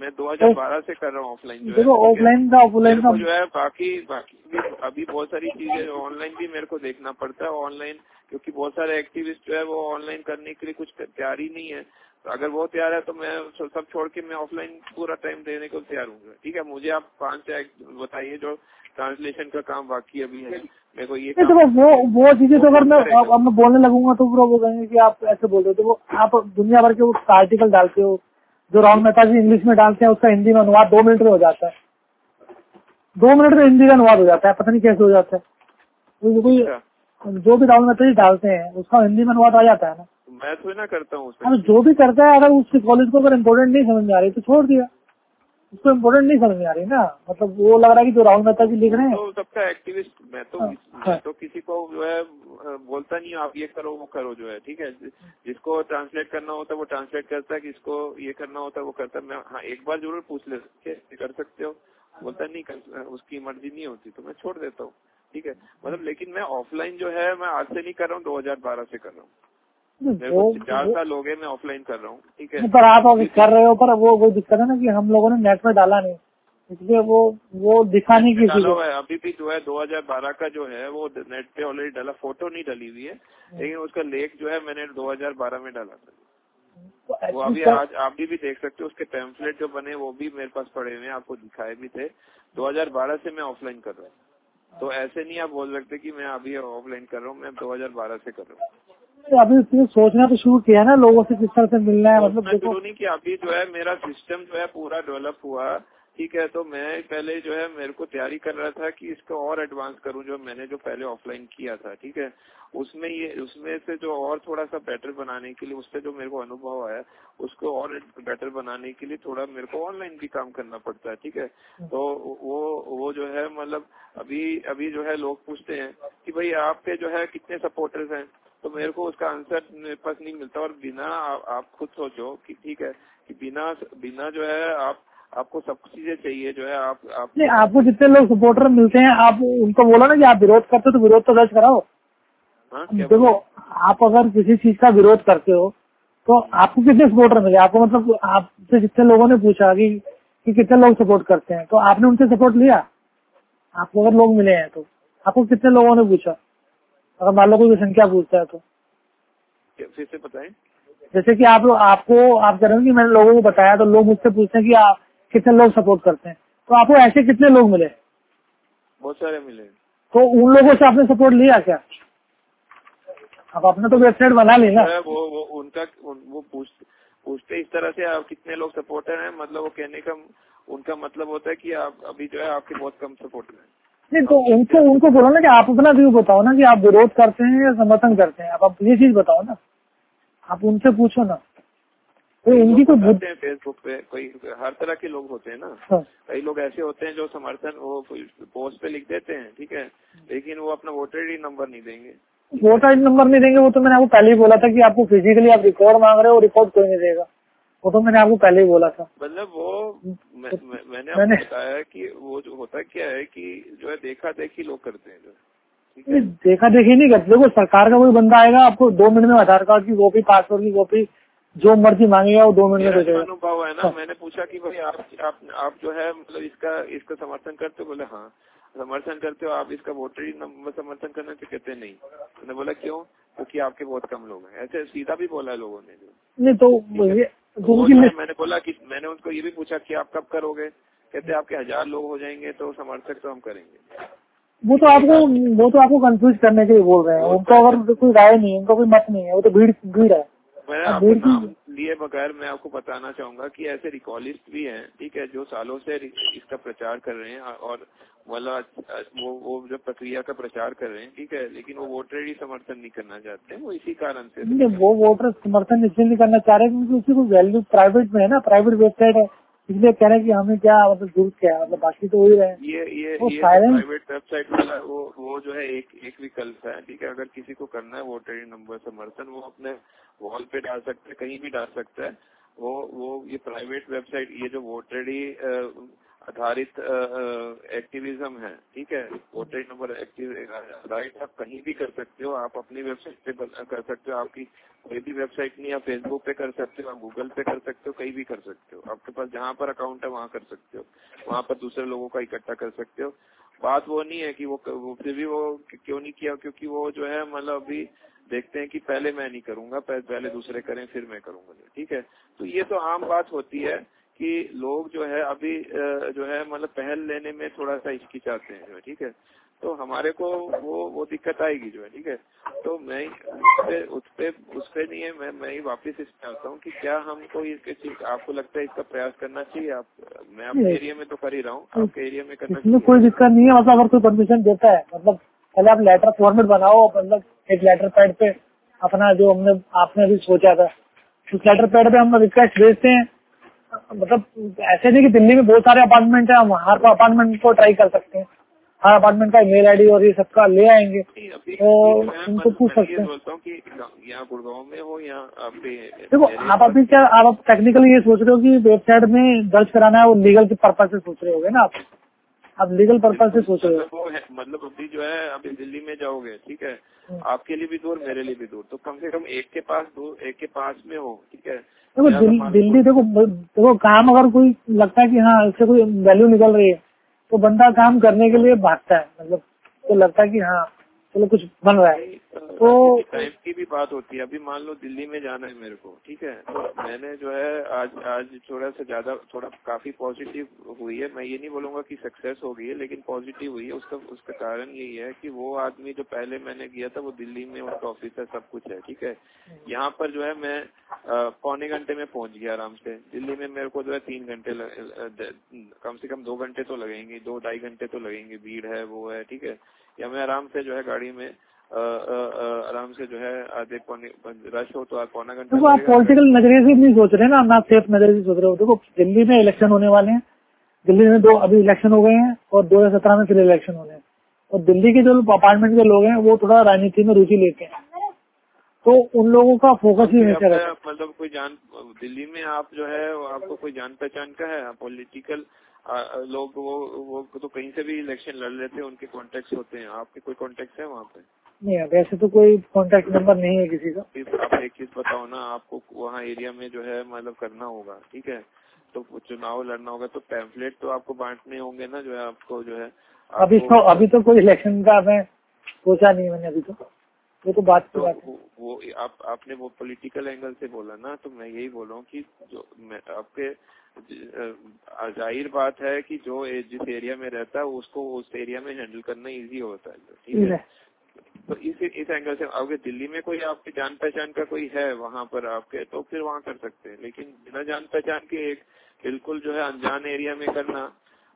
मैं 2012 से कर रहा हूँ ऑफलाइन देखो ऑफलाइन का ऑफलाइन का जो है बाकी बाकी अभी बहुत सारी चीज़ें ऑनलाइन भी मेरे को देखना पड़ता है ऑनलाइन क्योंकि बहुत सारे एक्टिविस्ट जो है वो ऑनलाइन करने के लिए कुछ तैयारी नहीं है। तो अगर वो तैयार है तो मैं सब छोड़ के मैं ऑफलाइन पूरा टाइम देने को तैयार हूँ। ठीक है मुझे आप पाँच बताइए जो ट्रांसलेशन का काम बाकी अभी है। मेरे को ये देखो वो वो चीज़ें तो अगर मैं अब मैं बोलने लगूँगा तो वो कहेंगे कि आप ऐसे बोल रहे हो। तो वो आप दुनिया भर के वो आर्टिकल डालते हो जो राहुल मेहता जी इंग्लिश में डालते हैं उसका हिंदी में अनुवाद दो मिनट में हो जाता है। दो मिनट में हिंदी का अनुवाद हो जाता है पता नहीं कैसे हो जाता है। तो अच्छा। जो भी राहुल मेहता जी डालते हैं उसका हिंदी में अनुवाद आ जाता है ना। मैं थोड़ी ना करता हूँ अब जो भी करता है अगर उसके कॉलेज को अगर इम्पोर्टेंट नहीं समझ में आ रही तो छोड़ दिया। उसको इम्पोर्टेंट नहीं समझ में आ रही ना। मतलब वो लग रहा है कि जो राहुल मेहता जी लिख रहे हैं। तो सबका एक्टिविस्ट मैं तो हाँ, मैं हाँ। तो किसी को जो है बोलता नहीं आप ये करो वो करो जो है ठीक है? जिसको ट्रांसलेट करना होता है वो ट्रांसलेट करता है जिसको ये करना होता है वो करता है। मैं हाँ एक बार ज़रूर पूछ ले कर सकते हो। बोलता नहीं कर, उसकी मर्ज़ी नहीं होती तो मैं छोड़ देता हूँ ठीक है? मतलब लेकिन मैं ऑफलाइन जो है मैं आज से नहीं कर रहा हूँ 2012 से कर रहा हूँ। चार साल हो गए मैं ऑफलाइन कर रहा हूँ ठीक है? पर आप अभी कर रहे हो पर वो वो दिक्कत है ना कि हम लोगों ने नेट में डाला नहीं। इसलिए वो वो दिखाने की है। अभी भी जो है 2012 का जो है वो नेट पे ऑलरेडी डाला फ़ोटो नहीं डाली हुई है। लेकिन उसका लेख जो है मैंने 2012 में डाला था। तो वो अभी आज आप भी, भी देख सकते हो उसके पैम्फलेट जो बने वो भी मेरे पास पड़े हुए हैं आपको दिखाए भी थे। 2012 से मैं ऑफलाइन कर रहा हूँ। तो ऐसे नहीं आप बोल सकते कि मैं अभी ऑफलाइन कर रहा हूँ मैं 2012 से कर रहा हूँ। अभी तो सोचना तो शुरू किया ना लोगों से किस तरह से मिलना है मतलब देखो नहीं कि अभी जो है मेरा सिस्टम जो है पूरा डेवलप हुआ। ठीक है तो मैं पहले जो है मेरे को तैयारी कर रहा था कि इसको और एडवांस करूँ जो मैंने जो पहले ऑफलाइन किया था ठीक है। उसमें ये उसमें से जो और थोड़ा सा बेटर बनाने के लिए उससे जो मेरे को अनुभव आया उसको और बेटर बनाने के लिए थोड़ा मेरे को ऑनलाइन भी काम करना पड़ता है ठीक है। तो वो वो जो है मतलब अभी अभी जो है लोग पूछते हैं कि भाई आपके जो है कितने सपोर्टर्स हैं? तो मेरे को उसका आंसर पास नहीं मिलता और बिना आ, आप खुद सोचो कि ठीक है कि बिना बिना जो है आप आपको सब चीज़ें चाहिए जो है आप आप नहीं आपको जितने लोग सपोर्टर मिलते हैं आप उनको बोलो ना कि आप विरोध करते हो तो विरोध तो दर्ज कराओ। हाँ, देखो आप अगर किसी चीज़ का विरोध करते हो तो आपको कितने सपोर्टर मिले? आपको मतलब आपसे जितने लोगों ने पूछा कि, कि कितने लोग सपोर्ट करते हैं तो आपने उनसे सपोर्ट लिया? आपको अगर लोग मिले हैं तो। आपको कितने लोगों ने पूछा? अगर मान लो कोई संख्या पूछता है तो। फिर से बताएँ? जैसे कि आप लोग आपको आप कह रहे हो कि मैंने लोगों को बताया तो लोग मुझसे पूछते हैं कि आप कितने लोग सपोर्ट करते हैं। तो आपको ऐसे कितने लोग मिले? बहुत सारे मिले। तो उन लोगों से आपने सपोर्ट लिया क्या? अब आपने तो वेबसाइट बना ली ना। वो वो उनका उन, वो पूछ पूछते इस तरह से आप कितने लोग सपोर्टर हैं? मतलब वो कहने का उनका मतलब होता है कि आप अभी जो है आपके बहुत कम सपोर्टर हैं। नहीं तो उनको उनको बोलो ना कि आप अपना व्यू बताओ ना कि आप विरोध करते हैं या समर्थन करते हैं। आप आप ये चीज़ बताओ ना। आप उनसे पूछो ना। तो इनकी कोई होते हैं फेसबुक पे कोई हर तरह के लोग होते हैं ना। हाँ। कई लोग ऐसे होते हैं जो समर्थन वो पोस्ट पे लिख देते हैं ठीक है? लेकिन वो अपना वोटर आई नंबर नहीं देंगे। वोटर आईडी नंबर नहीं देंगे वो तो मैंने आपको पहले ही बोला था कि आपको फिजिकली आप रिकॉर्ड मांग रहे हो रिकॉर्ड कोई नहीं देगा। वो तो मैंने आपको पहले ही बोला था। मतलब वो मैं, तो मैं, मैंने आपको बताया कि वो जो होता क्या है कि जो है देखा देखी लोग करते हैं जो है? देखा देखी नहीं करते। देखो सरकार का कोई बंदा आएगा आपको दो मिनट में आधार कार्ड की कॉपी पासपोर्ट की कॉपी जो मर्ज़ी मांगेगा वो दो मिनट में दे अनुभव है ना हाँ। मैंने पूछा कि भाई आप आप आप जो है मतलब इसका इसका समर्थन करते हो? बोले हाँ। समर्थन करते हो आप इसका वोटर नंबर समर्थन करना चाहिए कहते नहीं। मैंने बोला क्यों? क्योंकि तो आपके बहुत कम लोग हैं। ऐसे सीधा भी बोला है लोगों ने जो। नहीं तो ये तो मैंने बोला कि मैंने उनको ये भी पूछा कि आप कब करोगे? कहते आपके हज़ार लोग हो जाएँगे तो समर्थक तो हम करेंगे। वो तो आपको वो तो आपको कंफ्यूज करने के लिए बोल रहे हैं। उनका अगर कोई राय नहीं है उनका कोई मत नहीं है वो तो भीड़ भीड़ है। आपको नाम लिए बगैर मैं आपको बताना चाहूँगा कि ऐसे रिकॉलिस्ट भी हैं ठीक है जो सालों से इसका प्रचार कर रहे हैं और वाला वो वो जो प्रक्रिया का प्रचार कर रहे हैं ठीक है लेकिन वो वोटर ही समर्थन नहीं करना चाहते हैं वो इसी कारण से नहीं वो वोटर समर्थन इसलिए नहीं करना चाह रहे क्योंकि उसकी कोई वैल्यू प्राइवेट में है ना प्राइवेट वेबसाइट है इसलिए कह रहे हैं कि हमें क्या मतलब ज़रूरत क्या है मतलब बाकी तो वही रहे। ये ये ये प्राइवेट वेबसाइट वाला वो वो जो है एक एक विकल्प है ठीक है अगर किसी को करना है वोटर नंबर समर्थन वो अपने वॉल पे डाल सकते हैं कहीं भी डाल सकते है। वो वो ये प्राइवेट वेबसाइट ये जो वोटर आधारित एक्टिविज्म है ठीक है? वोटर नंबर राइट आप कहीं भी कर सकते हो आप अपनी वेबसाइट पे कर सकते हो आपकी कोई भी वेबसाइट नहीं आप फेसबुक पे कर सकते हो आप गूगल पे कर सकते हो कहीं भी कर सकते हो। आपके पास जहाँ पर अकाउंट है वहाँ कर सकते हो। वहाँ पर दूसरे लोगों का इकट्ठा कर सकते हो। बात वो नहीं है कि वो, वो फिर भी वो क्यों नहीं किया क्योंकि वो जो है मतलब अभी देखते हैं कि पहले मैं नहीं करूँगा पहले दूसरे करें फिर मैं करूँगा। ठीक है? तो ये तो आम बात होती है कि लोग जो है अभी जो है मतलब पहल लेने में थोड़ा सा हिचकिचाते हैं जो है ठीक है? तो हमारे को वो वो दिक्कत आएगी जो है ठीक है? तो मैं उसपे उसपे उसपे नहीं है मैं मैं ही वापस इसमें आता हूँ कि क्या हमको इसके चीज़ आपको लगता है इसका प्रयास करना चाहिए? आप मैं आपके एरिया में तो कर ही रहा हूँ आपके एरिया में करना चाहिए। कोई दिक्कत नहीं है मतलब अगर कोई परमिशन देता है मतलब पहले आप लेटर फॉर्मेट बनाओ मतलब एक लेटर पैड पे अपना जो हमने आपने अभी सोचा था। उस लेटर पैड पे हम रिक्वेस्ट भेजते हैं। मतलब ऐसे नहीं कि दिल्ली में बहुत सारे अपार्टमेंट है हम हर अपार्टमेंट को ट्राई कर सकते हैं। हर अपार्टमेंट का मेल आईडी और ये सबका ले आएँगे। तो उनको पूछ सकते हैं। गुड़गांव में हो या देखो आप अभी क्या आप टेक्निकली ये सोच रहे हो कि वेबसाइट में दर्ज कराना है वो लीगल के पर्पज से सोच रहे हो ना आप? आप लीगल पर्पज से सोच। रहे हो मतलब अभी जो है अभी दिल्ली में जाओगे ठीक है? हम्म। आपके लिए भी दूर मेरे लिए भी दूर। तो कम से कम एक के पास दूर एक के पास में हो ठीक है? देखो दिल्ली देखो देखो काम अगर कोई लगता है कि हाँ इससे कोई वैल्यू निकल रही है तो बंदा काम करने के लिए भागता है। मतलब तो लगता है कि हाँ चलो कुछ बन रहा है। तो टाइम की भी बात होती है। अभी मान लो दिल्ली में जाना है मेरे को ठीक है? तो मैंने जो है आज आज थोड़ा सा ज़्यादा थोड़ा काफ़ी पॉजिटिव हुई है। मैं ये नहीं बोलूँगा कि सक्सेस हो गई है लेकिन पॉजिटिव हुई है। उसका उसका कारण यही है कि वो आदमी जो पहले मैंने गया था वो दिल्ली में उनका ऑफ़िस है सब कुछ है ठीक है? यहाँ पर जो है मैं पौने घंटे में पहुँच गया आराम से। दिल्ली में मेरे को जो है तीन घंटे कम से कम दो घंटे तो लगेंगे दो ढाई घंटे तो लगेंगे। भीड़ है वो है ठीक है? या मैं आराम से जो है गाड़ी में आराम से जो है आधे पौने रश हो तो आप पौना घंटा देखो आप पॉलिटिकल नज़रिए से नहीं सोच रहे ना ना सेफ़ नज़रिए से सोच रहे हो। देखो दिल्ली में इलेक्शन होने वाले हैं। दिल्ली में दो अभी इलेक्शन हो गए हैं और दो हज़ार सत्रह में फिर इलेक्शन होने हैं। और दिल्ली के जो अपार्टमेंट के लोग हैं वो थोड़ा राजनीति में रुचि लेते हैं। तो उन लोगों का फोकस ही रहता मतलब कोई जान दिल्ली में आप जो है आपको कोई जान पहचान का है? पॉलिटिकल लोग वो वो तो कहीं से भी इलेक्शन लड़ लेते हैं उनके कॉन्टेक्ट होते हैं। आपके कोई कॉन्टेक्ट है वहाँ पे? नहीं वैसे तो कोई कॉन्टेक्ट नंबर नहीं है किसी का। आप एक चीज़ बताओ ना आपको वहाँ एरिया में जो है मतलब करना होगा ठीक है? तो चुनाव लड़ना होगा तो पैम्फलेट तो आपको बांटने होंगे ना जो है आपको जो है अभी तो अभी तो कोई इलेक्शन का मैं सोचा नहीं मैंने अभी तो। वो तो बात तो बात वो, वो आप आपने वो पॉलिटिकल एंगल से बोला ना तो मैं यही बोल रहा हूँ कि जो मैं आपके ज़ाहिर बात है कि जो जिस एरिया में रहता है उसको उस एरिया में हैंडल करना इजी होता है ठीक है? तो इस इस एंगल से अगर दिल्ली में कोई आपके जान पहचान का कोई है वहाँ पर आपके तो फिर वहाँ कर सकते हैं लेकिन बिना जान पहचान के एक बिल्कुल जो है अनजान एरिया में करना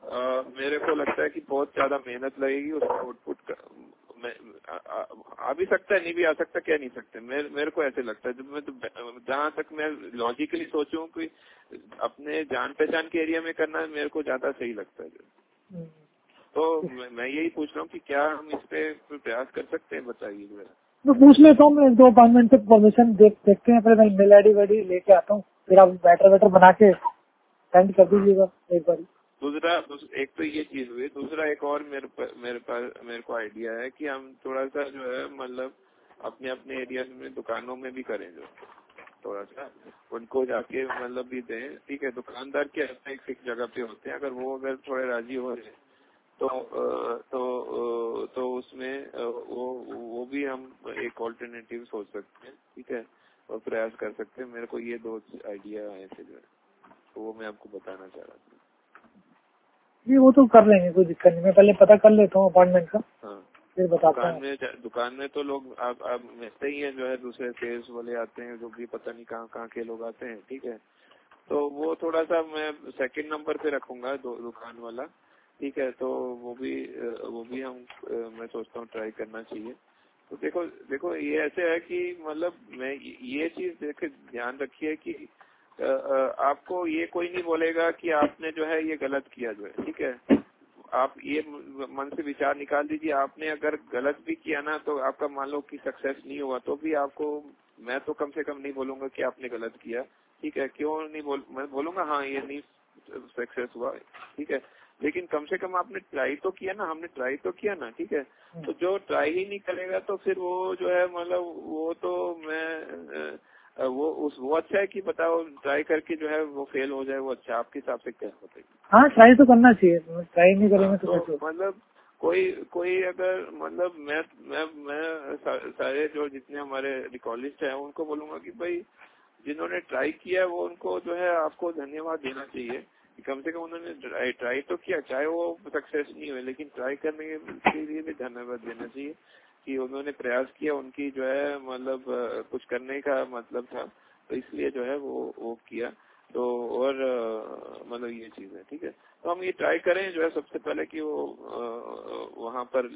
आ, मेरे को लगता है कि बहुत ज़्यादा मेहनत लगेगी उसका आउटपुट आ, भी सकता है नहीं भी आ सकता क्या नहीं सकते। मेरे मेरे को ऐसे लगता है जब मैं तो जहाँ तक मैं लॉजिकली सोचूं कि अपने जान पहचान के एरिया में करना मेरे को ज़्यादा सही लगता है। तो मैं यही पूछ रहा हूँ कि क्या हम इस पे प्रयास कर सकते हैं बताइए जरा। मैं पूछ लेता हूँ दो अपार्टमेंट से परमिशन देख देखते हैं फिर मैं मेल आई डी लेके आता हूँ फिर आप बैटर वेटर बना के सेंड कर दीजिएगा एक बार। दूसरा एक तो ये चीज़ हुई दूसरा एक और मेरे पर, मेरे पास मेरे को आइडिया है कि हम थोड़ा सा जो है मतलब अपने अपने एरिया में दुकानों में भी करें जो। थोड़ा सा उनको जाके मतलब भी दें। ठीक है दुकानदार के एक फिक्स जगह पे होते हैं। अगर वो अगर थोड़े राज़ी हो रहे तो तो तो उसमें वो वो भी हम एक ऑल्टरनेटिव सोच सकते हैं। ठीक है और प्रयास कर सकते हैं। मेरे को ये दो आइडिया आए थे जो है तो वो मैं आपको बताना चाह रहा था। जी वो तो कर लेंगे कोई दिक्कत नहीं। मैं पहले पता कर लेता हूँ अपार्टमेंट का हाँ। फिर बताता में दुकान में तो लोग आप आप मिलते ही है जो है दूसरे सेल्स वाले आते हैं जो भी पता नहीं कहाँ कहाँ के लोग आते हैं ठीक है? तो वो थोड़ा सा मैं सेकंड नंबर पे रखूँगा दुकान वाला ठीक है? तो वो भी वो भी हम मैं सोचता हूँ ट्राई करना चाहिए। तो देखो देखो ये ऐसे है कि मतलब मैं ये चीज़ देखे ध्यान रखिए कि आपको ये कोई नहीं बोलेगा कि आपने जो है ये गलत किया जो है ठीक है? आप ये मन से विचार निकाल दीजिए। आपने अगर गलत भी किया ना तो आपका मान लो कि सक्सेस नहीं हुआ तो भी आपको मैं तो कम से कम नहीं बोलूँगा कि आपने गलत किया ठीक है? क्यों नहीं बोल मैं बोलूँगा हाँ ये नहीं सक्सेस हुआ ठीक है? लेकिन कम से कम आपने ट्राई तो किया ना हमने ट्राई तो किया ना ठीक है? तो जो ट्राई ही नहीं करेगा तो फिर वो जो है मतलब वो तो मैं वो उस वो अच्छा है कि बताओ ट्राई करके जो है वो फेल हो जाए वो अच्छा आपके हिसाब से क्या होता है? हाँ ट्राई तो करना चाहिए। ट्राई नहीं करेंगे तो, तो मतलब कोई कोई अगर मतलब मैं मैं मैं सारे जो जितने हमारे रिकॉलिस्ट हैं उनको बोलूँगा कि भाई जिन्होंने ट्राई किया वो उनको जो है आपको धन्यवाद देना चाहिए। कम से कम उन्होंने ट्राई, ट्राई तो किया चाहे वो सक्सेस नहीं हुए लेकिन ट्राई करने के लिए भी धन्यवाद देना चाहिए। कि उन्होंने प्रयास किया उनकी जो है मतलब कुछ करने का मतलब था। तो इसलिए जो है वो वो किया। तो और मतलब ये चीज़ है ठीक है? तो हम ये ट्राई करें जो है सबसे पहले कि वो वहाँ पर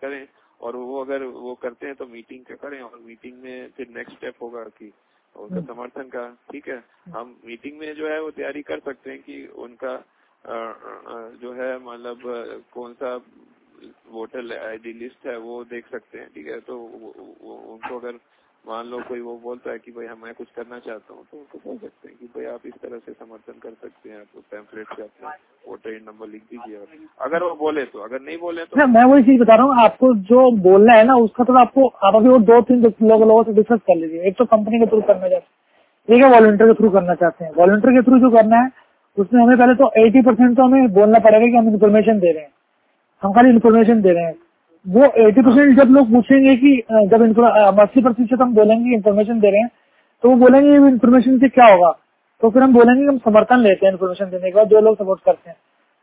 करें। और वो अगर वो करते हैं तो मीटिंग का करें और मीटिंग में फिर नेक्स्ट स्टेप होगा कि उनका हम्म। समर्थन का ठीक है? हम मीटिंग में जो है वो तैयारी कर सकते हैं कि उनका जो है मतलब कौन सा वोटर आईडी लिस्ट है वो देख सकते हैं ठीक है? तो वो, वो, उनको अगर मान लो कोई वो बोलता है कि भाई मैं कुछ करना चाहता हूँ तो उनको बोल सकते हैं कि भाई आप इस तरह से समर्थन कर सकते हैं आप पैम्फलेट से अपना वोटर आई नंबर लिख दीजिए अगर वो बोले तो अगर नहीं बोले तो मैं वही चीज़ बता रहा हूँ आपको जो बोलना है ना उसका तो आपको आप अभी वो दो तीन लोग लोगों से डिस्कस कर लीजिए। एक तो कंपनी के थ्रू करना चाहते हैं एक है वॉलंटियर के थ्रू करना चाहते हैं। वॉलंटियर के थ्रू जो करना है उसमें हमें पहले तो एटी परसेंट तो हमें बोलना पड़ेगा कि हम इन्फॉर्मेशन दे रहे हैं। हम खाली इन्फॉर्मेशन दे रहे हैं। वो एटी परसेंट जब लोग पूछेंगे कि जब अस्सी प्रतिशत हम बोलेंगे इन्फॉर्मेशन दे रहे हैं तो वो बोलेंगे इन्फॉर्मेशन से क्या होगा? तो फिर हम बोलेंगे हम समर्थन लेते हैं इन्फॉर्मेशन देने के बाद जो लोग सपोर्ट करते हैं।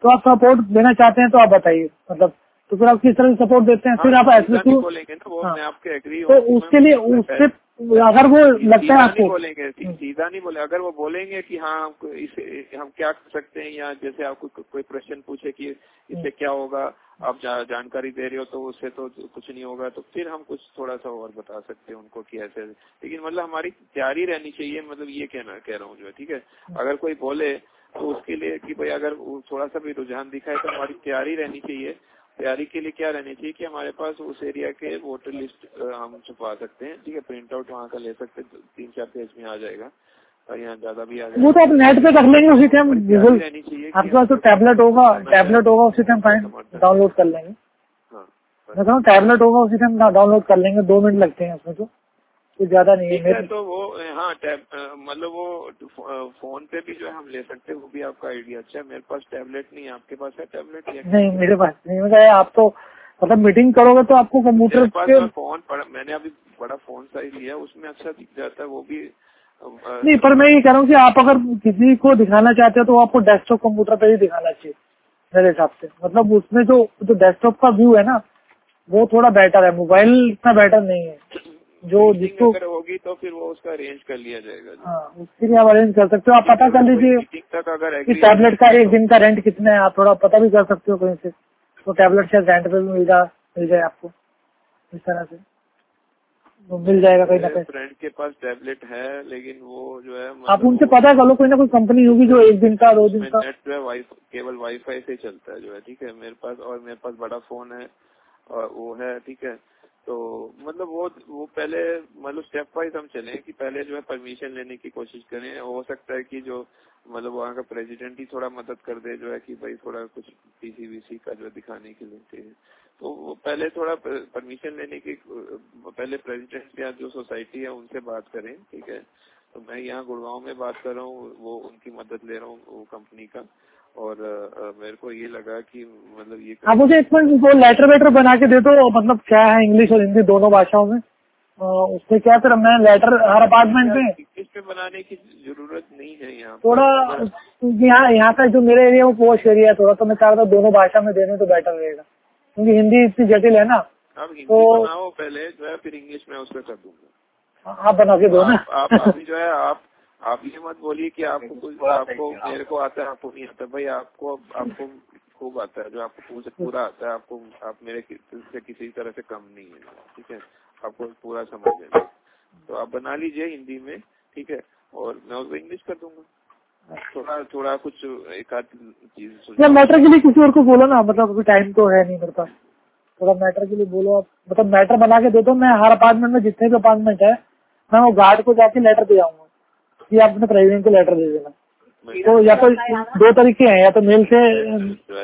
तो आप सपोर्ट देना चाहते हैं तो आप बताइए मतलब तो फिर आप किस तरह से सपोर्ट देते हैं? फिर आप हाँ, ऐसे तो हाँ। तो उसके लिए उससे अगर वो लगता है आपको बोलेंगे सीधा नहीं बोले अगर वो बोलेंगे कि हाँ इसे हम क्या कर सकते हैं या जैसे आपको कोई प्रश्न पूछे कि इससे क्या होगा आप जा, जानकारी दे रहे हो तो उससे तो कुछ नहीं होगा तो फिर हम कुछ थोड़ा सा और बता सकते हैं उनको कि ऐसे लेकिन मतलब हमारी तैयारी रहनी चाहिए मतलब ये कहना कह रहा हूँ जो है ठीक है? अगर कोई बोले तो उसके लिए कि भाई अगर थोड़ा सा भी रुझान दिखाए तो हमारी तैयारी रहनी चाहिए तैयारी के लिए क्या रहनी चाहिए कि हमारे पास उस एरिया के वोटर लिस्ट हम छुपा सकते हैं ठीक है? प्रिंट आउट वहाँ का ले सकते हैं तीन चार पेज में आ जाएगा और यहाँ ज़्यादा भी आ जाएगा। वो तो आप नेट पे कर लेंगे उसी टाइम गूगल रहनी चाहिए आपके पास तो टैबलेट होगा टैबलेट होगा उसी टाइम फाइन डाउनलोड कर लेंगे। हाँ मैं कहूँ टैबलेट होगा उसी टाइम डाउनलोड कर लेंगे दो मिनट लगते हैं उसमें तो। कुछ ज़्यादा नहीं है तो वो हाँ मतलब वो फ़ोन पे भी जो है हम ले सकते हैं वो भी आपका आइडिया अच्छा है। मेरे पास टैबलेट नहीं है आपके पास है टैबलेट नहीं मेरे पास नहीं मैं कहा आप तो मतलब मीटिंग करोगे तो आपको कंप्यूटर फ़ोन मैंने अभी बड़ा फ़ोन साइज़ लिया उसमें अच्छा दिख जाता है वो भी नहीं पर मैं ये कह रहा हूँ कि आप अगर किसी को दिखाना चाहते हो तो आपको डेस्कटॉप कंप्यूटर पे ही दिखाना चाहिए मेरे हिसाब से। मतलब उसमें जो जो डेस्कटॉप का व्यू है ना वो थोड़ा बेटर है मोबाइल इतना बेटर नहीं है। जो जिसको होगी तो फिर वो उसका अरेंज कर लिया जाएगा। हाँ उसके लिए आप अरेंज कर सकते हो। आप पता कर लीजिए तक अगर कि टैबलेट का एक दिन का रेंट कितना है। आप थोड़ा पता भी कर सकते हो कहीं से। तो टैबलेट शायद रेंट पे भी मिल जा मिल जाए आपको। इस तरह से। वो मिल जाएगा कहीं ना कहीं। फ्रेंड के पास टैबलेट है लेकिन वो जो है आप मतलब उनसे वो- पता कर लो कोई ना कोई कंपनी होगी जो एक दिन का दो दिन का। नेट जो है वाई केवल वाईफाई से चलता है जो है ठीक है? मेरे पास और मेरे पास बड़ा फ़ोन है और वो है ठीक है? तो मतलब वो वो पहले मतलब स्टेप वाइज हम चले कि पहले जो है परमिशन लेने की कोशिश करें। हो सकता है कि जो मतलब वहाँ का प्रेसिडेंट ही थोड़ा मदद कर दे, जो है कि भाई थोड़ा कुछ पीसीवीसी का जो दिखाने के लिए तो वो पहले थोड़ा परमिशन लेने की, पहले प्रेसिडेंट या जो सोसाइटी है उनसे बात करें, ठीक है? तो मैं यहाँ गुड़गांव में बात कर रहा हूँ, वो उनकी मदद ले रहा हूँ, वो कंपनी का। और मेरे को ये लगा कि मतलब ये आप मुझे एक मिनट वो लेटर वेटर बना के दे दो मतलब क्या है इंग्लिश और हिंदी दोनों भाषाओं में? उसमें क्या फिर मैं लेटर हर अपार्टमेंट में इंग्लिश पे बनाने की ज़रूरत नहीं है यहाँ थोड़ा यहाँ यहाँ का जो मेरा एरिया वो पोस्ट एरिया है थोड़ा तो मैं चाह रहा था दोनों भाषा में देने तो बेटर रहेगा। क्योंकि हिंदी इतनी जटिल है ना आप हिंदी तो- बनाओ पहले जो है फिर इंग्लिश में उसका कर दूँगा। आप बना के दो ना। आप आप अभी जो है आप आप ये मत बोलिए कि आपको कुछ आपको मेरे को आता है आपको नहीं आता भाई आपको आपको खूब आता है जो आपको पूरा पूरा आता है आपको आप मेरे से किसी तरह से कम नहीं है। ठीक है? आपको पूरा समझ लेना तो आप बना लीजिए हिंदी में ठीक है? और मैं उसको इंग्लिश कर दूँगा। थोड़ा थोड़ा कुछ एक आध चीज़ मैटर के लिए किसी और को बोलो ना मतलब अभी टाइम तो है नहीं मेरे पास। थोड़ा मैटर के लिए बोलो आप। मतलब मैटर बना के दे दो मैं हर अपार्टमेंट में जितने भी अपार्टमेंट है मैं वो गार्ड को जाके लेटर दे आऊँगा। कि आप अपने प्रेसिडेंट को लेटर दे देना। तो या तो दो तरीके हैं या तो मेल से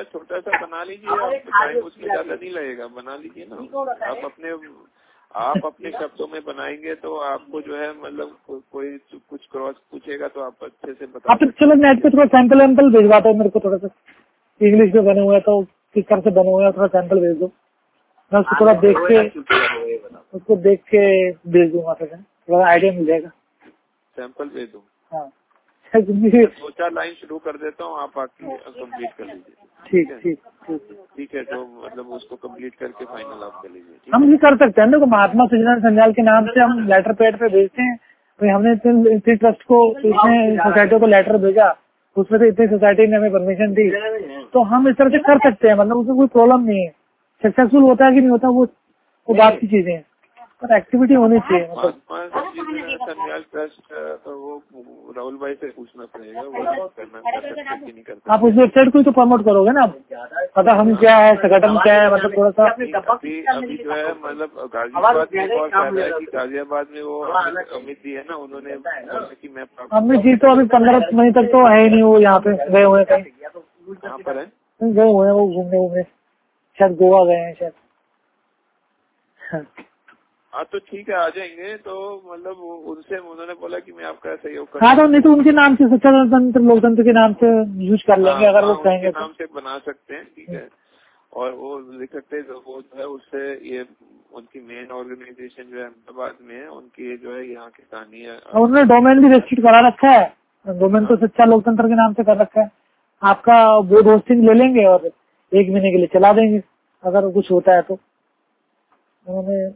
छोटा सा बना लीजिए उसमें ज़्यादा नहीं लगेगा बना लीजिए ना। आप अपने आप अपने शब्दों में बनाएँगे तो आपको जो है मतलब को, कोई कुछ क्रॉस पूछेगा तो आप अच्छे से बता आप चलो नेट पे थोड़ा सैंपल वैम्पल भिजवा दो मेरे को थोड़ा सा। इंग्लिश में बने हुए तो किस तरह से बने हुए हैं थोड़ा सैंपल भेज दो। मैं उसको थोड़ा देख के उसको देख के भेज दूँगा थोड़ा आइडिया मिल जाएगा। सैंपल भेज दूँ? हाँ। दो चार लाइन शुरू कर देता हूँ आप बाकी कंप्लीट कर लीजिए। ठीक है? ठीक ठीक। है तो मतलब उसको कंप्लीट करके फाइनल आप कर लीजिए हम ये कर सकते हैं देखो महात्मा सज्जनारायण संजाल के नाम से हम लेटर पैड पे भेजते हैं। तो हमने इतने इतनी ट्रस्ट को इतने सोसाइटियों को लेटर भेजा उसमें से इतनी सोसाइटी ने हमें परमिशन दी। तो हम इस तरह से कर सकते हैं मतलब उसमें कोई प्रॉब्लम नहीं है। सक्सेसफुल होता है कि नहीं होता वो वो बात की चीज़ें हैं। पर एक्टिविटी होनी चाहिए मतलब। ट्रस्ट तो वो राहुल भाई से पूछना पड़ेगा वो करना हैं सकते आप उस वेबसाइट को ही तो प्रमोट करोगे ना। पता हम क्या है संगठन क्या है मतलब थोड़ा सा अभी अभी जो है मतलब गाजियाबाद में और है कि गाजियाबाद में वो अमित जी है ना उन्होंने कि मैं अमित जी तो अभी पंद्रह मई तक तो है ही नहीं वो यहाँ पे गए हुए हैं कहीं। पर है? गए हुए हैं वो घूमने वूमने शायद गोवा गए हैं शायद। हाँ तो ठीक है आ जाएँगे। तो मतलब उनसे उन्होंने बोला कि मैं आपका सहयोग कर हाँ तो नहीं तो उनके नाम से सच्चा तंत्र लोकतंत्र के नाम से यूज़ कर लेंगे अगर वो हाँ, कहेंगे तो। नाम से बना सकते हैं ठीक है। और वो लिख सकते हैं वो जो है उससे ये उनकी मेन ऑर्गेनाइजेशन जो है अहमदाबाद में है उनकी जो है यहाँ की कहानी है उन्होंने डोमेन भी रजिस्टर करा रखा है। डोमेन तो सच्चा लोकतंत्र के नाम से कर रखा है। आपका बोर्ड होस्टिंग ले लेंगे और एक महीने के लिए चला देंगे अगर कुछ होता है तो। उन्होंने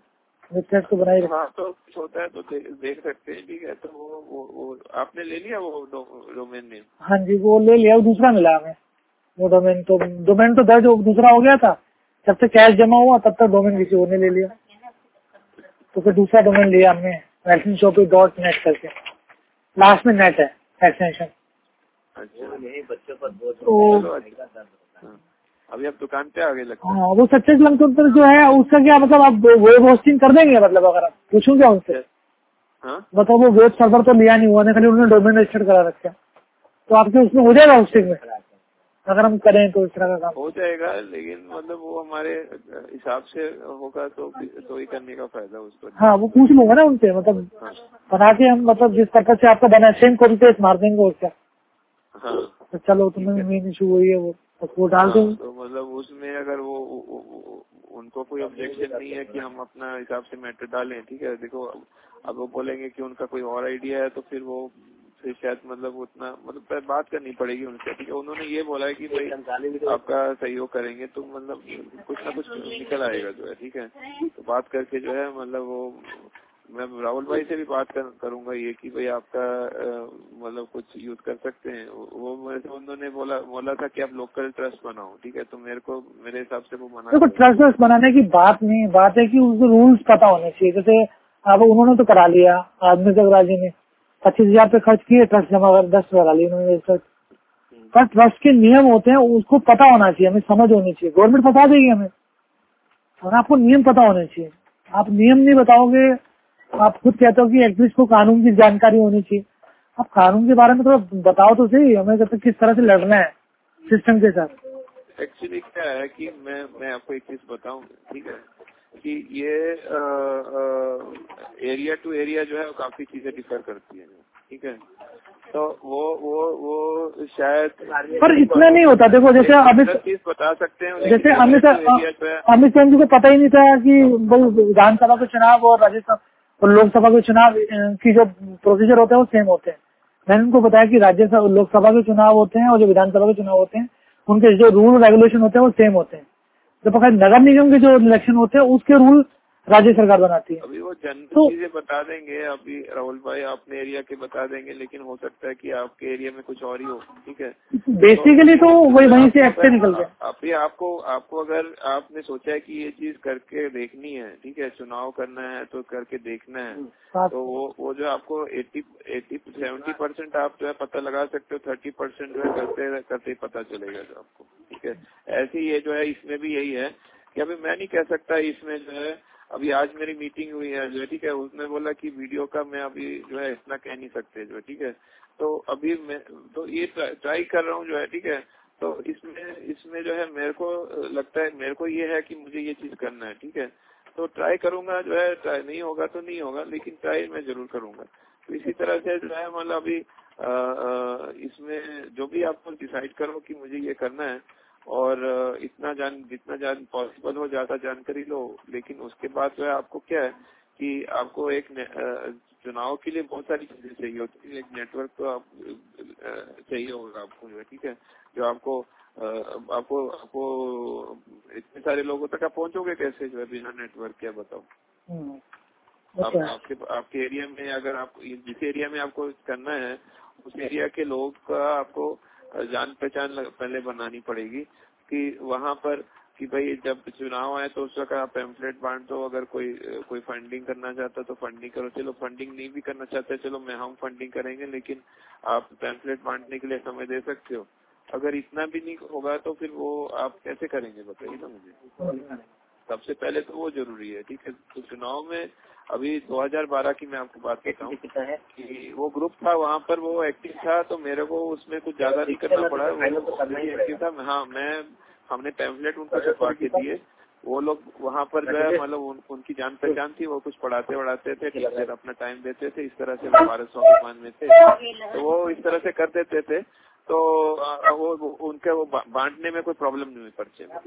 वेबसाइट को बनाई हाँ तो कुछ होता है तो दे, देख सकते हैं ठीक है तो वो वो, वो आपने ले लिया वो डो, डोमेन नेम हाँ जी वो ले लिया वो दूसरा मिला हमें। वो डोमेन तो डोमेन तो दर्ज दूसरा हो गया था। जब तक कैश जमा हुआ तब तक डोमेन किसी और ने ले लिया। तो फिर दूसरा डोमेन लिया हमने वैक्सीन शॉपिंग डॉट नेट करके। लास्ट में नेट है एक्सटेंशन अच्छा। तो हाँ। अभी आप दुकान पे आगे लगता हाँ। वो सच्चे लोकतंत्र जो है उसका क्या मतलब आप वेब होस्टिंग कर देंगे मतलब अगर आप? पूछूँ क्या उनसे? हाँ? मतलब वो वेब सर्वर तो लिया नहीं हुआ ना खाली उन्होंने डोमेन रजिस्टर करा रखा तो आपके उसमें हो जाएगा होस्टिंग में? अगर हम करें तो इस तरह का काम। हो जाएगा लेकिन मतलब वो हमारे हिसाब से होगा तो तो ही करने का फ़ायदा उसको हाँ वो पूछ लूँगा ना उनसे मतलब हाँ। बना के हम मतलब जिस पर्पज से आपका बना सेम कॉपी पेस्ट मार देंगे उसका। हाँ। तो चलो तुम्हें मेन इशू वही है वो। वो डाल हाँ, देंगे। तो मतलब उसमें अगर वो, वो, वो उनको कोई ऑब्जेक्शन नहीं है कि हम अपना हिसाब से मैटर डालें ठीक है? देखो अब वो बोलेंगे कि उनका कोई और आइडिया है तो फिर वो फिर शायद मतलब उतना मतलब बात करनी पड़ेगी उनसे ठीक है? उन्होंने ये बोला है कि भाई आपका सहयोग करेंगे तो मतलब कुछ ना कुछ निकल आएगा जो है ठीक है? तो बात करके जो है मतलब वो मैं राहुल भाई से भी बात कर, करूँगा ये कि भाई आपका मतलब कुछ यूज़ कर सकते हैं। वो मेरे से उन्होंने बोला बोला था कि आप लोकल ट्रस्ट बनाओ ठीक है? तो मेरे को मेरे हिसाब से वो बना देखो ट्रस्ट व्रस्ट बनाने की बात नहीं बात है कि उसको रूल्स पता होने चाहिए। जैसे अब उन्होंने तो करा लिया आदमी जगराज ने पच्चीस हज़ार पे खर्च किए ट्रस्ट जमा कर दस करा ली उन्होंने पर ट्रस्ट के नियम होते हैं उसको पता होना चाहिए हमें समझ होनी चाहिए। गवर्नमेंट बता देगी हमें। और आपको नियम पता होने चाहिए। आप नियम नहीं बताओगे आप खुद कहते हो कि एटलीस्ट को कानून की जानकारी होनी चाहिए। आप कानून के बारे में थोड़ा तो बताओ तो सही हमें कहते किस तरह से लड़ना है सिस्टम के साथ। एक्चुअली क्या है कि मैं मैं आपको एक चीज़ बताऊँ ठीक है? कि ये आ, आ, एरिया टू एरिया जो है वो काफ़ी चीज़ें डिफर करती है ठीक है? तो वो वो वो शायद पर इतना नहीं होता। देखो जैसे अमित चीज़ बता सकते हैं जैसे अमित अमित शाह जी को पता ही नहीं था कि विधानसभा के चुनाव और राज्यसभा और लोकसभा के चुनाव की जो प्रोसीजर होते हैं वो सेम होते हैं। मैंने उनको बताया कि राज्य लोकसभा के चुनाव होते हैं और जो विधानसभा के चुनाव होते हैं, उनके जो रूल रेगुलेशन होते हैं वो सेम होते हैं। जब नगर निगम के जो इलेक्शन होते हैं, उसके रूल राज्य सरकार बनाती है। अभी वो जनरल तो, चीज़ें बता देंगे अभी राहुल भाई अपने एरिया के बता देंगे लेकिन हो सकता है कि आपके एरिया में कुछ और ही हो ठीक है? बेसिकली तो, तो वही वहीं से एक्ट निकल गया। अभी आपको आपको अगर आपने सोचा है कि ये चीज़ करके देखनी है ठीक है चुनाव करना है तो करके देखना है हाँ। तो वो वो जो आपको एट्टी एट्टी सेवेंटी परसेंट आप जो है पता लगा सकते हो थर्टी परसेंट जो है करते करते ही पता चलेगा जो आपको ठीक है? ऐसे ही ये जो है इसमें भी यही है कि अभी मैं नहीं कह सकता इसमें जो है अभी आज मेरी मीटिंग हुई है, जो है, ठीक है, उसने बोला कि वीडियो का मैं अभी जो है इतना कह नहीं सकते, जो है, ठीक है। तो अभी मैं तो ये ट्राई कर रहा हूँ, जो है, ठीक है। तो इसमें इसमें जो है मेरे को लगता है, मेरे को ये है कि मुझे ये चीज़ करना है, ठीक है। तो ट्राई करूँगा, जो है ट्राई नहीं होगा तो नहीं होगा, लेकिन ट्राई मैं ज़रूर करूँगा। तो इसी तरह से जो है मतलब अभी इसमें जो भी आपको डिसाइड करो कि मुझे ये करना है और इतना जान जितना जान पॉसिबल हो ज़्यादा जानकारी लो लेकिन उसके बाद जो है आपको क्या है कि आपको एक चुनाव के लिए बहुत सारी चीज़ें चाहिए होती है। एक नेटवर्क तो आप चाहिए होगा आपको जो है ठीक है? जो आपको आपको आपको इतने सारे लोगों तक आप पहुंचोगे कैसे जो है बिना नेटवर्क क्या बताओ? हम्म, आप, आपके आपके एरिया में अगर आप जिस एरिया में आपको करना है उस एरिया के लोग का आपको जान पहचान पहले बनानी पड़ेगी कि वहाँ पर कि भाई जब चुनाव आए तो उस वक्त आप पेम्पलेट बांट दो, अगर कोई कोई फंडिंग करना चाहता तो फंडिंग करो। चलो फंडिंग नहीं भी करना चाहते चलो, मैं, हम फंडिंग करेंगे, लेकिन आप पेम्पलेट बांटने के लिए समय दे सकते हो। अगर इतना भी नहीं होगा तो फिर वो आप कैसे करेंगे, बताइए ना मुझे। सबसे पहले तो वो ज़रूरी है ठीक है? तो चुनाव में अभी 2012 की मैं आपको बात करता हूँ कि वो ग्रुप था वहाँ पर वो एक्टिव था तो मेरे को उसमें कुछ ज़्यादा नहीं करना पड़ा एक्टिव था हाँ मैं हमने पैम्फलेट उनको छपवा के दिए। वो लोग वहाँ पर जो है मतलब उन, उनकी जान पहचान थी वो कुछ पढ़ाते वढ़ाते थे टीचर अपना टाइम देते थे इस तरह से वो भारत स्वाभिमान में थे। तो वो इस तरह से कर देते थे। तो वो, उनके वो बांटने में कोई प्रॉब्लम नहीं हुई पर्चे में।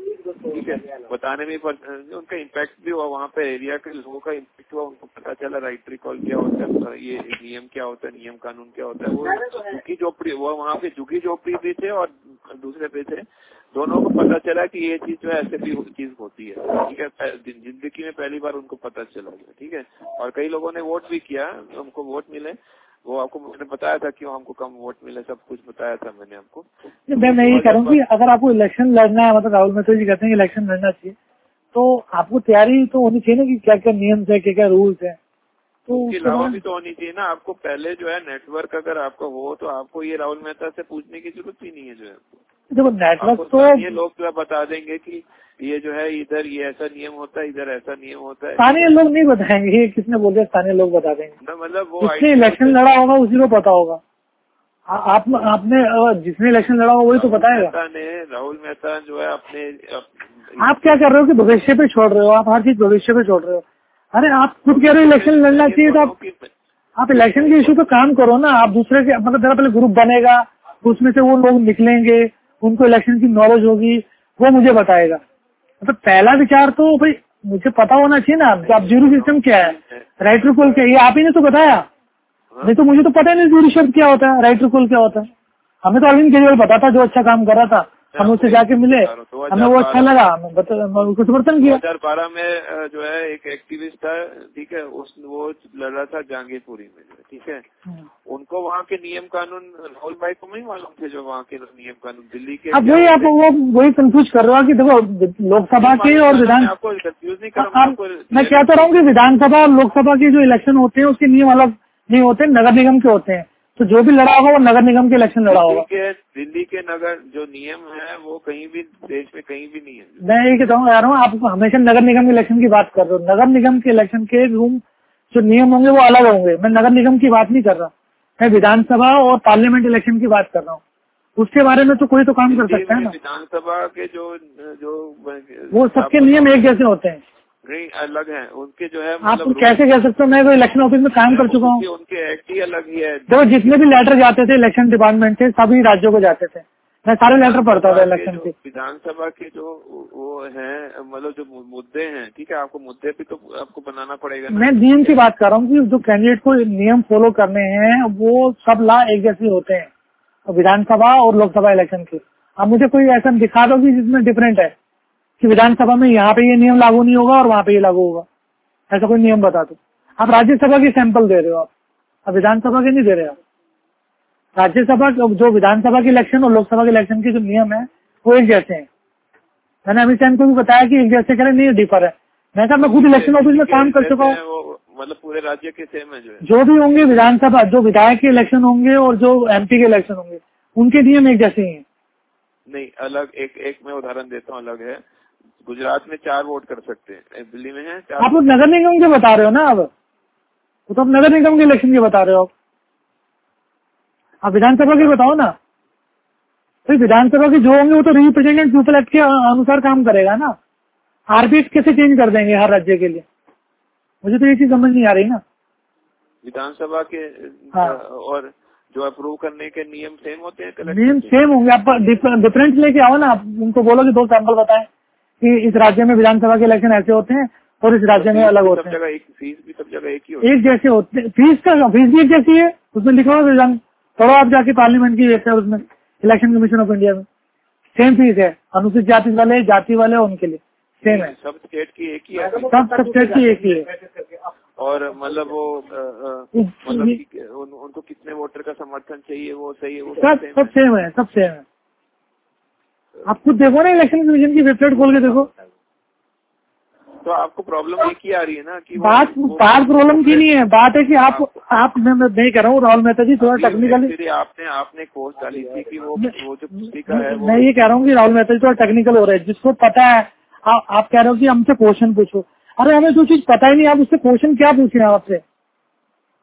ठीक है? बताने में उनका इम्पैक्ट भी हुआ वहाँ पे एरिया के लोगों का इम्पैक्ट हुआ उनको पता चला राइट रिकॉल क्या होता है ये नियम क्या होता है नियम कानून क्या होता है। वो झुकी झोपड़ी वो वहाँ पे झुकी झोपड़ी भी थे और दूसरे पे थे। दोनों को पता चला कि ये चीज़ जो है ऐसे भी चीज़ होती है। ठीक है? ज़िंदगी में पहली बार उनको पता चला। ठीक है? और कई लोगों ने वोट भी किया उनको वोट मिले। वो आपको मैंने बताया था क्यों हमको कम वोट मिले सब कुछ बताया था मैंने आपको। मैं मैं ये कह रहा हूँ कि अगर आपको इलेक्शन लड़ना है मतलब राहुल मेहता जी कहते हैं इलेक्शन लड़ना चाहिए तो आपको तैयारी तो होनी चाहिए ना कि क्या क्या नियम है क्या क्या रूल्स है। तो उसके अलावा भी तो होनी चाहिए ना आपको पहले जो है नेटवर्क अगर आपका हो तो आपको ये राहुल मेहता से पूछने की ज़रूरत ही नहीं है जो है। देखो नेटवर्क तो ये लोग जो बता देंगे कि ये जो है इधर ये ऐसा नियम होता है इधर ऐसा नियम होता है। स्थानीय लोग नहीं बताएँगे ये किसने बोल दिया स्थानीय लोग बता देंगे। मतलब वो जिसने इलेक्शन लड़ा होगा उसी को पता होगा। आप आपने जिसने इलेक्शन लड़ा होगा वही तो बताएगा। ने राहुल मेहता जो है अपने आप क्या कर रहे हो कि भविष्य पे छोड़ रहे हो? आप हर चीज़ भविष्य पे छोड़ रहे हो। अरे आप खुद कह रहे हो इलेक्शन लड़ना चाहिए तो आप आप इलेक्शन के इशू पे काम करो ना। आप दूसरे के मतलब जरा पहले ग्रुप बनेगा उसमें से वो लोग निकलेंगे उनको इलेक्शन की नॉलेज होगी वो मुझे बताएगा। मतलब पहला विचार तो भाई मुझे पता होना चाहिए ना। आप जूरी सिस्टम क्या है? राइट टू कॉल क्या है? आप ही ने तो बताया। नहीं तो मुझे तो पता ही नहीं जूरी शब्द क्या होता है। राइट टू कॉल क्या होता है? हमें तो अरविंद केजरीवाल पता था जो अच्छा काम कर रहा था। हम उससे जाके मिले। हमें वो अच्छा लगा। उसको समर्थन किया। हज़ार बारह में जो है एक एक्टिविस्ट था ठीक है उस वो लड़ रहा था जहांगीरपुरी में ठीक है। हम्म। उनको वहाँ के नियम कानून राहुल भाई को नहीं मालूम थे जो वहाँ के नियम कानून दिल्ली के अब वही आप वो वही कंफ्यूज कर रहा कि देखो लोकसभा के और विधान आपको कंफ्यूज नहीं कर मैं कहता रहा हूँ की विधानसभा और लोकसभा के जो इलेक्शन होते हैं उसके नियम अलग नहीं होते नगर निगम के होते हैं। तो जो भी लड़ा होगा वो नगर निगम के इलेक्शन लड़ा होगा। दिल्ली के नगर जो नियम है वो कहीं भी देश में कहीं भी नहीं है। मैं ये कहता हूँ यार आप हमेशा नगर निगम के इलेक्शन की बात कर रहे हो। नगर निगम के इलेक्शन के रूम जो नियम होंगे वो अलग होंगे। मैं नगर निगम की बात नहीं कर रहा। मैं विधानसभा और पार्लियामेंट इलेक्शन की बात कर रहा हूँ। उसके बारे में तो कोई तो काम कर सकता है ना। विधानसभा के जो जो वो सबके नियम एक जैसे होते हैं। नहीं अलग है। उनके जो है आप मतलब कैसे कह सकते हो? मैं तो इलेक्शन ऑफ़िस में काम कर चुका हूँ। उनके एक्ट ही अलग ही है। देखो जितने भी लेटर जाते थे इलेक्शन डिपार्टमेंट से सभी राज्यों को जाते थे। मैं सारे लेटर पढ़ता था इलेक्शन के। विधानसभा के जो वो है मतलब जो मुद्दे हैं ठीक है? आपको मुद्दे भी तो आपको बनाना पड़ेगा मैं नियम की बात कर रहा हूँ कि जो कैंडिडेट को नियम फॉलो करने हैं वो सब ला एक जैसे होते हैं। विधानसभा और लोकसभा इलेक्शन के। अब मुझे कोई ऐसा दिखा दो कि जिसमें डिफरेंट है। कि विधानसभा में यहाँ पे ये नियम लागू नहीं होगा और वहाँ पे ये लागू होगा। ऐसा कोई नियम बता दो। आप राज्यसभा की सैंपल दे रहे हो आप। अब विधानसभा के नहीं दे रहे आप। राज्यसभा जो विधानसभा के इलेक्शन और लोकसभा के इलेक्शन के जो नियम है वो एक जैसे हैं। मैंने अमित शाह को भी बताया कि एक जैसे करें नहीं डिफर है। मैं कहा मैं खुद इलेक्शन ऑफ़िस में काम कर चुका हूँ। मतलब पूरे राज्य के सेम है जो है। जो भी होंगे विधानसभा जो विधायक के इलेक्शन होंगे और जो एमपी के इलेक्शन होंगे उनके नियम एक जैसे ही हैं। नहीं अलग एक एक मैं उदाहरण देता हूँ अलग है। गुजरात में चार वोट कर सकते हैं। दिल्ली में है आप लोग नगर निगम के बता रहे हो ना अब? वो तो आप नगर निगम के इलेक्शन के बता रहे हो। आप विधानसभा के बताओ ना। तो विधानसभा के जो होंगे वो तो रिप्रेजेंटेटिव पीपल एक्ट के अनुसार काम करेगा ना। आरबीएक्स कैसे चेंज कर देंगे हर राज्य के लिए? मुझे तो ये चीज़ समझ नहीं आ रही ना। विधानसभा के हाँ। और जो अप्रूव करने के नियम सेम होते हैं नियम सेम होंगे। आप डिफरेंस लेके आओ ना। आप उनको बोलो कि दो सैंपल बताएँ। कि इस राज्य में विधानसभा के इलेक्शन ऐसे होते हैं और इस राज्य में अलग होते हैं। फ़ीस भी सब जगह एक ही एक जैसे होते हैं फ़ीस का फ़ीस भी एक जैसी है उसमें लिखा हुआ थोड़ा आप जाके पार्लियामेंट की वेबसाइट उसमें इलेक्शन कमीशन ऑफ़ इंडिया में। सेम फ़ीस है अनुसूचित जाति वाले जाति वाले उनके लिए। सेम है। सब स्टेट की एक ही है। सब सब स्टेट की एक ही है। और मतलब वो मतलब उनको कितने वोटर का समर्थन चाहिए वो सही है वो सब सब सेम है सब सेम है। आप खुद देखो ना इलेक्शन कमीशन की वेबसाइट खोल के देखो। तो आपको प्रॉब्लम एक ही आ रही है ना कि बात बात प्रॉब्लम की नहीं है। बात है कि आप आप मैं नहीं कर रहा हूँ राहुल मेहता जी थोड़ा टेक्निकली आपने आपने कोर्स डाली थी कि वो वो जो है मैं ये कह रहा हूँ कि राहुल मेहता जी थोड़ा टेक्निकल हो रहा है। जिसको पता है आप कह रहे हो कि हमसे क्वेश्चन पूछो। अरे हमें जो चीज़ पता ही नहीं आप उससे क्वेश्चन क्या पूछे आपसे?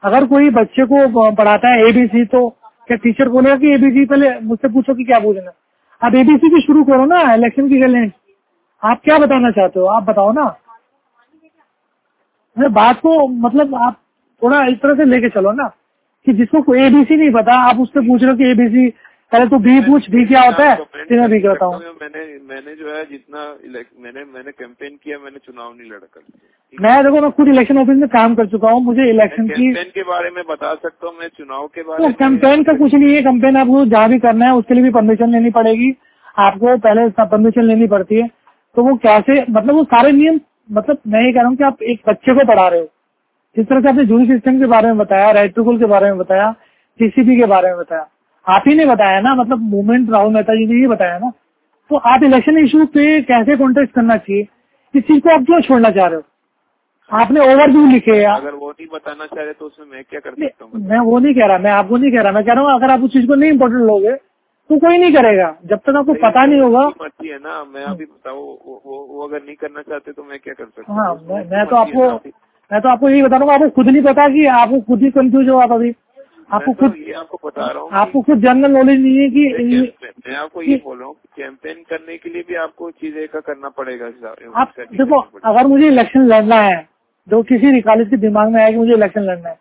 अगर कोई बच्चे को पढ़ाता है एबीसी तो क्या टीचर बोलेगा कि एबीसी पहले मुझसे पूछो कि क्या पूछना आप एबीसी की शुरू करो ना इलेक्शन की गले। आप क्या बताना चाहते हो? आप बताओ ना। बात को मतलब आप थोड़ा इस तरह से लेके चलो ना, कि जिसको एबीसी नहीं पता, आप उससे पूछ रहे हो कि एबीसी पहले तू बी पूछ बी क्या होता है? फिर मैं बी कहता हूँ। मैंने मैंने जो है जितना मैंने मैंने कैंपेन किया मैंने चुनाव नहीं लड़ा कर मैं देखो मैं खुद इलेक्शन ऑफ़िस में काम कर चुका हूँ। मुझे इलेक्शन की कैंपेन के बारे में बता सकता हूँ मैं चुनाव के बारे तो में कैंपेन का कुछ नहीं है। कैंपेन आपको जहाँ भी करना है उसके लिए भी परमिशन लेनी पड़ेगी। आपको पहले परमिशन लेनी पड़ती है। तो वो कैसे मतलब वो सारे नियम मतलब मैं ये कह रहा हूँ कि आप एक बच्चे को पढ़ा रहे हो। जिस तरह से आपने जूरी सिस्टम के बारे में बताया राइट टू के बारे में बताया सीसीपी के बारे में बताया आप ही ने बताया ना मतलब मूवमेंट राहुल मेहता जी ने ही बताया ना। तो आप इलेक्शन इशू पे कैसे कॉन्टेस्ट करना चाहिए? इस चीज़ को आप क्यों छोड़ना चाह रहे हो? आपने ओवर व्यू लिखे अगर वो नहीं बताना चाह रहे तो उसमें मैं क्या कर सकता हूँ? मैं वो नहीं कह रहा मैं आपको नहीं कह रहा। मैं कह रहा हूँ अगर आप उस चीज़ को नहीं इम्पोर्टेंट लोगे तो कोई नहीं करेगा। जब तक आपको पता नहीं होगा। मर्ज़ी है ना। मैं अभी वो, वो, वो अगर नहीं करना चाहते तो मैं क्या कर सकता हूँ? हाँ मैं, तो आपको मैं तो आपको यही बता रहा हूँ आपको खुद नहीं पता कि आपको खुद ही कंफ्यूज हो आप अभी। आपको तो खुद ये आपको बता रहा हूँ आपको खुद जनरल नॉलेज नहीं है कि मैं आपको ये बोल रहा हूँ कैंपेन करने के लिए भी आपको चीज़ें का करना पड़ेगा आप देखो अगर मुझे इलेक्शन लड़ना है जो किसी भी कॉलेज के दिमाग में आया कि मुझे इलेक्शन लड़ना है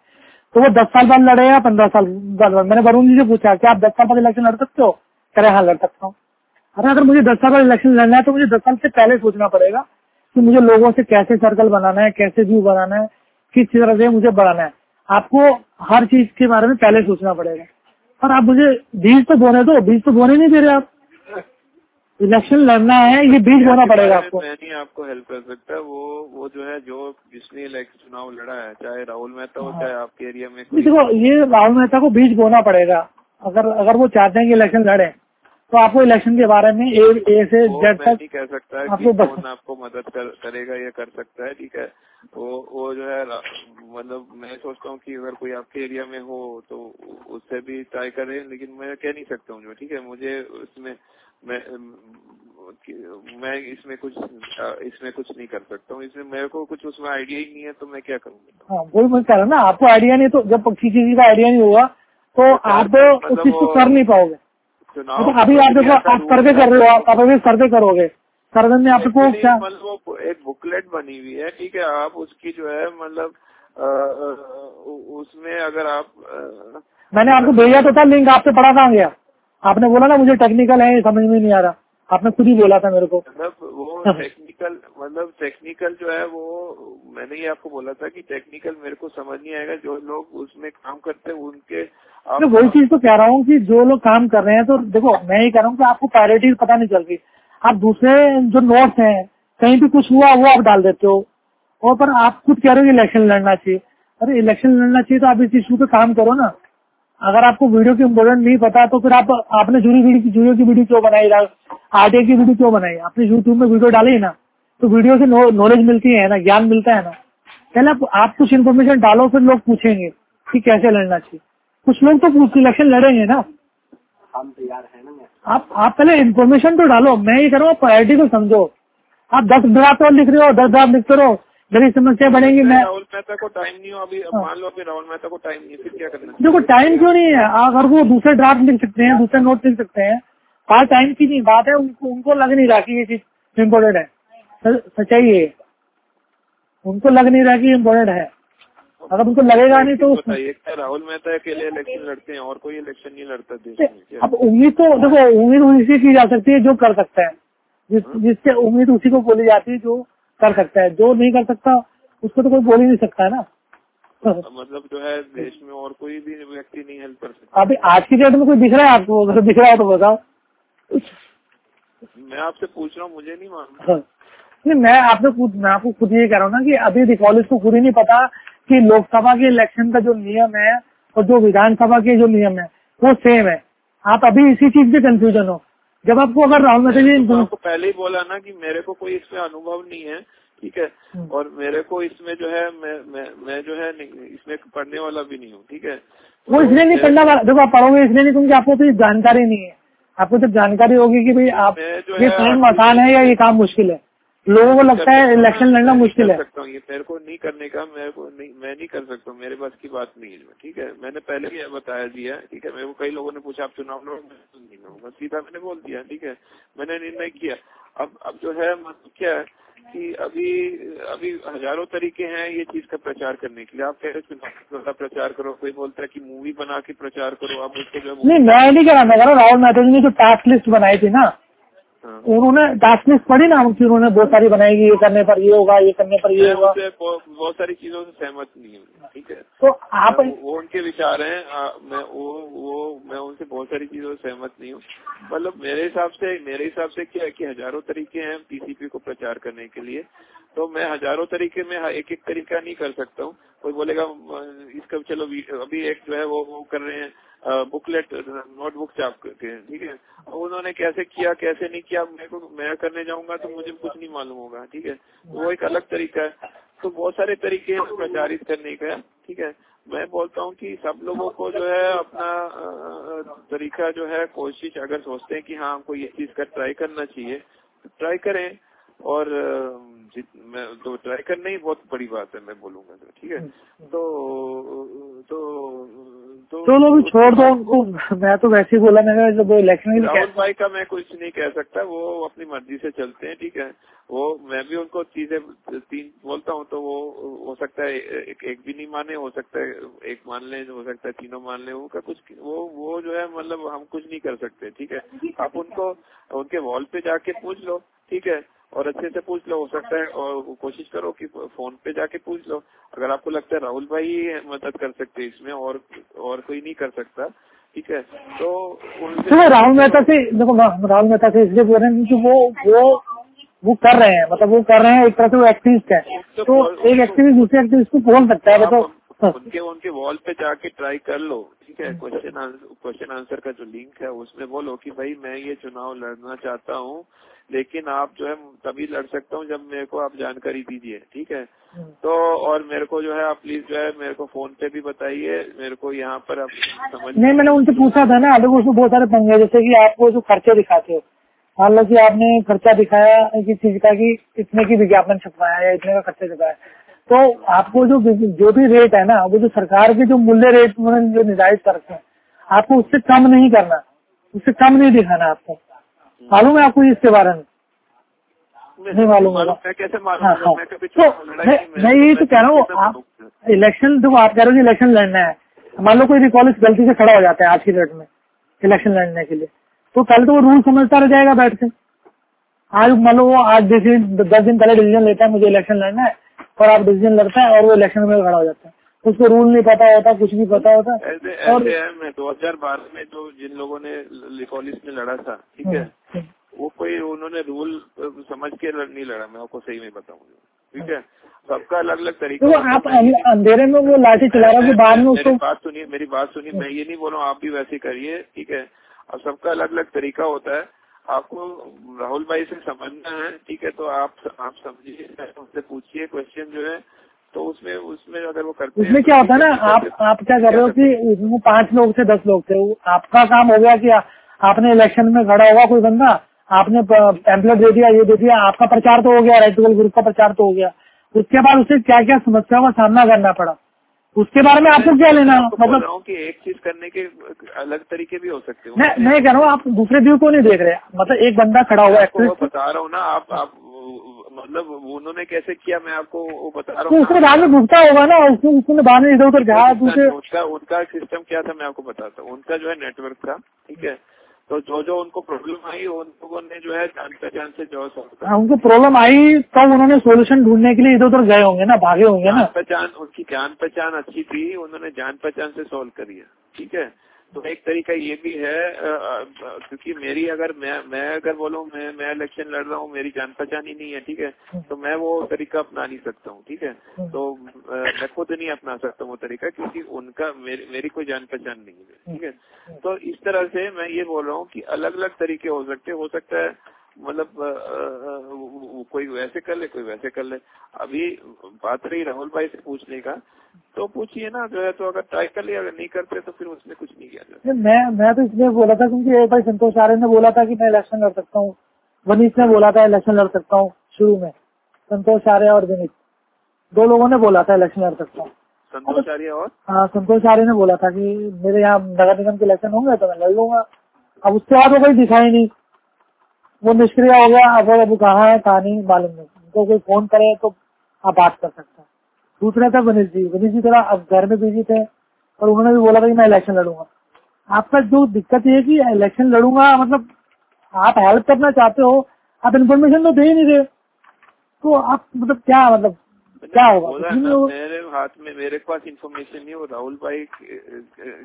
तो वो दस साल बाद लड़े या पंद्रह साल बाद मैंने वरुण जी से पूछा कि आप दस साल बाद इलेक्शन लड़ सकते हो? करे हाँ लड़ सकता हूँ। अरे अगर मुझे दस साल बाद इलेक्शन लड़ना है तो मुझे दस साल से पहले सोचना पड़ेगा कि मुझे लोगों से कैसे सर्कल बनाना है कैसे व्यू बनाना है किस तरह से मुझे बढ़ाना है। आपको हर चीज़ के बारे में पहले सोचना पड़ेगा। और आप मुझे बीज तो बोने दो बीज तो बोने नहीं दे रहे आप। इलेक्शन लड़ना है ये बीज बोना पड़ेगा आपको। मैं नहीं आपको हेल्प कर सकता वो वो जो है जो जिसने इलेक्शन चुनाव लड़ा है चाहे राहुल मेहता हो चाहे आपके एरिया में देखो ये राहुल मेहता को बीज बोना पड़ेगा। अगर अगर वो चाहते हैं कि इलेक्शन लड़े तो आपको इलेक्शन के बारे में ए, ए से जेड तक कह सकता है आपको बस- आपको मदद कर, करेगा या कर सकता है ठीक है? वो वो जो है मतलब मैं सोचता हूँ कि अगर कोई आपके एरिया में हो तो उससे भी ट्राई करें लेकिन मैं कह नहीं सकता हूँ जो ठीक है? मुझे उसमें मैं मैं इसमें कुछ इसमें कुछ नहीं कर सकता हूँ। इसमें मेरे को कुछ उसमें आइडिया ही नहीं है तो मैं क्या करूँगा? हाँ वही मैं कह रहा ना आपको आइडिया नहीं तो जब किसी चीज़ का आइडिया नहीं होगा तो आप मतलब उस चीज़ को कर नहीं पाओगे। मतलब अभी आप देखो आप सर्वे कर रहे हो आप आप अभी सर्वे करोगे। सर्वे में आपको क्या मतलब वो एक बुकलेट बनी हुई है ठीक है? आप उसकी जो है मतलब उसमें अगर आप मैंने आपको भेजा तो था लिंक आपसे पढ़ा कहाँ गया? आपने बोला ना मुझे टेक्निकल है समझ में नहीं आ रहा। आपने खुद ही बोला था मेरे को। मतलब वो हाँ। टेक्निकल मतलब टेक्निकल जो है वो मैंने ही आपको बोला था कि टेक्निकल मेरे को समझ नहीं आएगा। जो लोग उसमें काम करते हैं उनके आप तो वही चीज़ तो कह रहा हूँ कि जो लोग काम कर रहे हैं तो देखो मैं ये कह रहा हूँ कि आपको प्रायोरिटीज पता नहीं चल रही। आप दूसरे जो नोट्स हैं कहीं भी कुछ हुआ वो आप डाल देते हो। और पर आप खुद कह रहे हो इलेक्शन लड़ना चाहिए। अरे इलेक्शन लड़ना चाहिए तो आप इस इशू पे काम करो ना। अगर आपको वीडियो की इम्पोर्टेंट नहीं पता तो फिर आप आपने जूरी वीडियो की वीडियो क्यों बनाई आरटीआई की वीडियो क्यों बनाई? आपने यूट्यूब में वीडियो डाली ना तो वीडियो से नॉलेज मिलती है ना ज्ञान मिलता है ना। पहले आप, आप कुछ इन्फॉर्मेशन डालो फिर लोग पूछेंगे कि कैसे लड़ना चाहिए। कुछ लोग तो इलेक्शन लड़ेंगे ना। हम तैयार है ना आप आप पहले इन्फॉर्मेशन तो डालो। मैं ये कह रहा हूँ प्रायोरिटी को समझो। आप दस ड्राफ्ट और लिख रहे हो दस ड्राफ्ट लिखते रहो। मेरी समस्या बढ़ेंगी मैं राहुल मेहता को टाइम नहीं हो अभी। मान लो अभी राहुल मेहता को टाइम नहीं फिर क्या करना देखो टाइम क्यों नहीं है? अगर वो दूसरे ड्राफ्ट लिख सकते हैं दूसरे नोट लिख सकते हैं। बात टाइम की नहीं बात है उनको उनको लग नहीं रहा कि ये चीज़ इम्पोर्टेंट है। सच्चाई है। उनको लग नहीं रहा कि इम्पोर्टेंट है। अगर उनको लगेगा नहीं तो राहुल मेहता अकेले इलेक्शन लड़ते हैं? और कोई इलेक्शन नहीं लड़ता देश में? अब उम्मीद तो देखो उम्मीद उसी से की जा सकती है जो कर सकता है। जिस जिससे उम्मीद उसी को बोली जाती है जो कर सकता है। जो नहीं कर सकता उसको तो कोई बोल ही नहीं सकता है ना? मतलब जो है देश में और कोई भी व्यक्ति नहीं हेल्प कर सकता। अभी आज की डेट में कोई दिख रहा है आपको? अगर दिख रहा है तो बताओ। मैं आपसे पूछ रहा हूँ मुझे नहीं मालूम। हाँ। नहीं मैं आपसे मैं आपको खुद ये कह रहा हूँ ना कि अभी कॉलेज को खुद ही नहीं पता कि लोकसभा के इलेक्शन का जो नियम है और जो विधानसभा के जो नियम है वो सेम है। आप अभी इसी चीज़ पे कंफ्यूजन हो। जब आपको अगर राहुल तो मेहता आपको पहले ही बोला ना कि मेरे को कोई इसमें अनुभव नहीं है ठीक है? हम्म। और मेरे को इसमें जो है मैं मैं मैं जो है इसमें पढ़ने वाला भी नहीं हूँ ठीक है? वो तो इसलिए नहीं पढ़ना वाला। देखो आप पढ़ोगे इसलिए नहीं क्योंकि आपको कोई जानकारी नहीं है। आपको जब जानकारी होगी कि भाई आप ये काम आसान है या ये काम मुश्किल है। लोगों को लगता है इलेक्शन लड़ना मुश्किल है। सकता ये मेरे को नहीं करने का मेरे को नहीं मैं नहीं कर सकता मेरे पास की बात नहीं है ठीक है? मैंने पहले भी बताया दिया ठीक है? मेरे को कई लोगों ने पूछा आप चुनाव लड़ो मैं तो नहीं लड़ूँगा। सीधा मैंने बोल दिया ठीक है? मैंने निर्णय किया। अब अब जो है मतलब क्या है कि अभी अभी हज़ारों तरीके हैं ये चीज़ का प्रचार करने के लिए। आप कह रहे हो प्रचार करो कोई बोलता है कि मूवी बना के प्रचार करो आप उसको जो नहीं मैं नहीं मैं कह रहा हूँ राहुल मेहता ने जो टास्क लिस्ट बनाई थी ना। उन्होंने लिस्ट पढ़ी ना कि उन्होंने बहुत सारी बनाएगी ये करने पर ये होगा ये करने पर ये होगा। बहुत सारी चीज़ों से सहमत नहीं हूँ ठीक है? तो आप वो उनके विचार हैं आ, मैं वो वो मैं उनसे बहुत सारी चीज़ों से सहमत नहीं हूँ। मतलब मेरे हिसाब से मेरे हिसाब से क्या है कि हज़ारों तरीके हैं पीसीपी को प्रचार करने के लिए। तो मैं हज़ारों तरीके में एक एक तरीका नहीं कर सकता हूँ। कोई बोलेगा इसका चलो अभी एक जो है वो वो कर रहे हैं बुकलेट नोटबुक छाप करके, ठीक है? अब उन्होंने कैसे किया, कैसे नहीं किया, मेरे को, मैं करने जाऊँगा तो मुझे कुछ नहीं मालूम होगा, ठीक है? तो वो एक अलग तरीका है। तो बहुत सारे तरीके हैं प्रचारित करने का, ठीक है? मैं बोलता हूँ कि सब लोगों को जो है अपना तरीका जो है, कोशिश अगर सोचते हैं कि हाँ हमको ये चीज़ का ट्राई करना चाहिए तो ट्राई करें। और मैं तो ट्राई करना ही बहुत बड़ी बात है, मैं बोलूँगा तो ठीक है? तो तो चलो अभी छोड़ दो उनको। मैं तो वैसे ही बोला मैंने जब वो इलेक्शन राहुल भाई का मैं कुछ नहीं कह सकता वो अपनी मर्ज़ी से चलते हैं ठीक है? वो मैं भी उनको चीज़ें तीन बोलता हूँ तो वो हो सकता है एक, एक भी नहीं माने हो सकता है एक मान ले हो सकता है तीनों मान ले उनका कुछ वो वो जो है मतलब हम कुछ नहीं कर सकते ठीक है? आप उनको उनके वॉल पे जाके पूछ लो ठीक है? और अच्छे से पूछ लो हो सकता है और कोशिश करो कि फ़ोन पे जाके पूछ लो। अगर आपको लगता है राहुल भाई मदद कर सकते हैं इसमें और और कोई नहीं कर सकता ठीक है? तो उनसे तो राहुल मेहता से देखो राहुल मेहता से इसलिए बोल रहे हैं क्योंकि वो वो वो कर रहे हैं मतलब वो कर रहे हैं एक तरह से वो एक्टिविस्ट है। तो एक एक्टिविस्ट दूसरे एक्टिविस्ट को बोल सकता है आप मतलब उनके उनके वॉल पे जाके ट्राई कर लो ठीक है क्वेश्चन क्वेश्चन आंसर का जो लिंक है उसमें बोलो कि भाई मैं ये चुनाव लड़ना चाहता हूँ लेकिन आप जो है तभी लड़ सकता हूँ जब मेरे को आप जानकारी दीजिए ठीक है? तो और मेरे को जो है आप प्लीज़ जो है मेरे को फ़ोन पे भी बताइए मेरे को यहाँ पर आप समझ नहीं मैंने उनसे पूछा था ना देखो उसमें बहुत सारे पंगे जैसे कि आपको जो खर्चे दिखाते हो। मान लो कि आपने खर्चा दिखाया किसी चीज़ का कि इतने की विज्ञापन छपवाया या इतने का खर्चा दिखाया तो आपको जो जो भी रेट है ना वो जो सरकार के जो मूल्य रेट उन्होंने जो निर्धारित कर रखे हैं आपको उससे कम नहीं करना उससे कम नहीं दिखाना आपको। मालूम है आपको इसके बारे में? नहीं मालूम होगा। मैं हाँ हाँ। तो ही यही तो कह रहा हूँ आप इलेक्शन देखो आप कह रहे हो इलेक्शन लड़ना है। मान लो कोई भी कॉलेज गलती से खड़ा हो जाता है आज की डेट में इलेक्शन लड़ने के लिए। तो कल तो वो रूल समझता रह जाएगा बैठ के। आज मान लो वो आज डिसीज़न दस दिन पहले डिसीज़न लेता है मुझे इलेक्शन लड़ना है। और आप डिसीज़न लड़ता है और वो इलेक्शन में खड़ा हो जाता है। उसको रूल नहीं पता होता कुछ नहीं पता होता। ऐसे और ऐसे है मैं 2012 में जो जिन लोगों ने लिकोलिस में लड़ा था ठीक है? हम्म, वो कोई उन्होंने रूल समझ के नहीं लड़ा मैं आपको सही में बताऊँगा ठीक है? सबका अलग अलग तरीका तो आप नहीं- अंधेरे में वो लाठी चला रहा है बाद में उसको बात सुनिए मेरी बात सुनिए मैं ये नहीं बोल रहा हूँ आप भी वैसे करिए ठीक है? अब सबका अलग अलग तरीका होता है। आपको राहुल भाई से समझना है ठीक है तो आप आप समझिए उनसे पूछिए क्वेश्चन जो है तो उसमें उसमें अगर वो करते हैं उसमें तो क्या होता है ना आप आप क्या कर रहे हो कि उसमें पाँच लोग थे दस लोग थे आपका काम हो गया कि आपने इलेक्शन में खड़ा होगा कोई बंदा आपने पैम्पलेट दे दिया ये दे दिया आपका प्रचार तो हो गया राइट ग्रुप का प्रचार तो हो गया। उसके बाद उसे क्या क्या समस्याओं का सामना करना पड़ा? उसके बारे में आपको क्या लेना बोल मतलब कि एक चीज़ करने के अलग तरीके भी हो सकते हैं। मैं मैं कह रहा हूँ आप दूसरे व्यू को नहीं देख रहे। मतलब एक बंदा खड़ा हुआ है बता रहा हूँ ना आप आप मतलब उन्होंने कैसे किया मैं आपको वो बता रहा तो हूँ उसने बाद में भुगता होगा ना उसने उसने बाद में इधर उधर गया दूसरे उनका उनका सिस्टम क्या था मैं आपको बताता हूँ। उनका जो है नेटवर्क था ठीक है? तो जो जो उनको प्रॉब्लम आई उन लोगों ने जो है जान पहचान से जो है हाँ, उनको प्रॉब्लम आई तो उन्होंने सोल्यूशन ढूँढने के लिए इधर उधर गए होंगे ना भागे होंगे ना। पहचान उनकी जान पहचान अच्छी थी उन्होंने जान पहचान से सोल्व करी है ठीक है? तो एक तरीका ये भी है क्योंकि मेरी अगर मैं मैं अगर बोलूँ मैं मैं इलेक्शन लड़ रहा हूँ मेरी जान पहचान ही नहीं है ठीक है? तो मैं वो तरीका अपना नहीं सकता हूँ ठीक है? तो मैं खुद नहीं अपना सकता वो तरीका क्योंकि उनका मेरी मेरी कोई जान पहचान नहीं है ठीक है? तो इस तरह से मैं ये बोल रहा हूँ की अलग अलग तरीके हो सकते हो सकता है मतलब कोई वैसे कर ले कोई वैसे कर ले। अभी बात रही राहुल भाई से पूछने का तो पूछिए ना जो है तो अगर ट्राई कर लिया अगर नहीं करते तो फिर उसने कुछ नहीं किया। मैं मैं तो इसलिए बोला था क्योंकि एक भाई संतोष आर्य ने बोला था कि मैं इलेक्शन लड़ सकता हूँ। वनीश ने बोला था इलेक्शन लड़ सकता हूँ शुरू में। संतोष आर्य और विनीत। दो लोगों ने बोला था इलेक्शन लड़ सकता हूँ। संतोष आर्य और? हाँ संतोष आर्य ने बोला था कि मेरे यहाँ नगर निगम के इलेक्शन होंगे तो मैं लड़ लूँगा। अब उसके बाद वो कोई दिखाई नहीं। वो निष्क्रिय हो गया अब अब कहाँ है कहा नहीं मालूम नहीं। उनको कोई फ़ोन करे तो आप बात कर सकते हैं। दूसरा था वनीश जी। वनीश जी थोड़ा अब घर में बिज़ी थे और उन्होंने भी बोला था मैं इलेक्शन लड़ूँगा। आपका जो दिक्कत ये है कि इलेक्शन लड़ूँगा मतलब आप हेल्प करना चाहते हो आप इन्फॉर्मेशन तो दे ही नहीं रहे। तो आप मतलब क्या मतलब क्या होगा। मेरे हाथ में मेरे पास इन्फॉर्मेशन नहीं हो राहुल भाई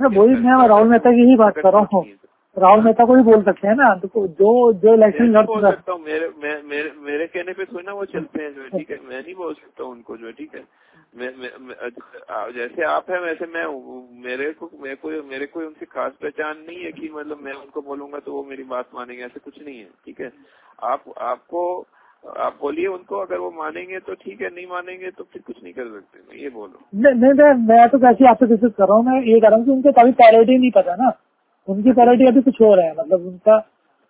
वही मैं राहुल मेहता की ही बात कर रहा हूँ। राहुल मेहता को भी बोल सकते हैं ना? तो जो जो इलेक्शन लड़ बोल सकता हूँ मेरे मैं, मेरे मेरे कहने पे थोड़ी ना वो चलते हैं जो है ठीक है? मैं नहीं बोल सकता हूँ उनको जो है ठीक है? मैं, मैं, जैसे आप है वैसे मैं मेरे को मेरे को मेरे कोई उनकी खास पहचान नहीं है कि मतलब मैं उनको बोलूँगा तो वो मेरी बात मानेंगे ऐसे कुछ नहीं है ठीक है? आप आपको आप बोलिए उनको अगर वो मानेंगे तो ठीक है नहीं मानेंगे तो फिर कुछ नहीं कर सकते। मैं ये बोलो नहीं नहीं मैं तो कैसे आपसे डिस्कस कर रहा हूँ मैं ये कर रहा हूँ कि उनको कभी प्रायोरिटी नहीं पता ना। उनकी प्रायोरिटी अभी कुछ और है। मतलब उनका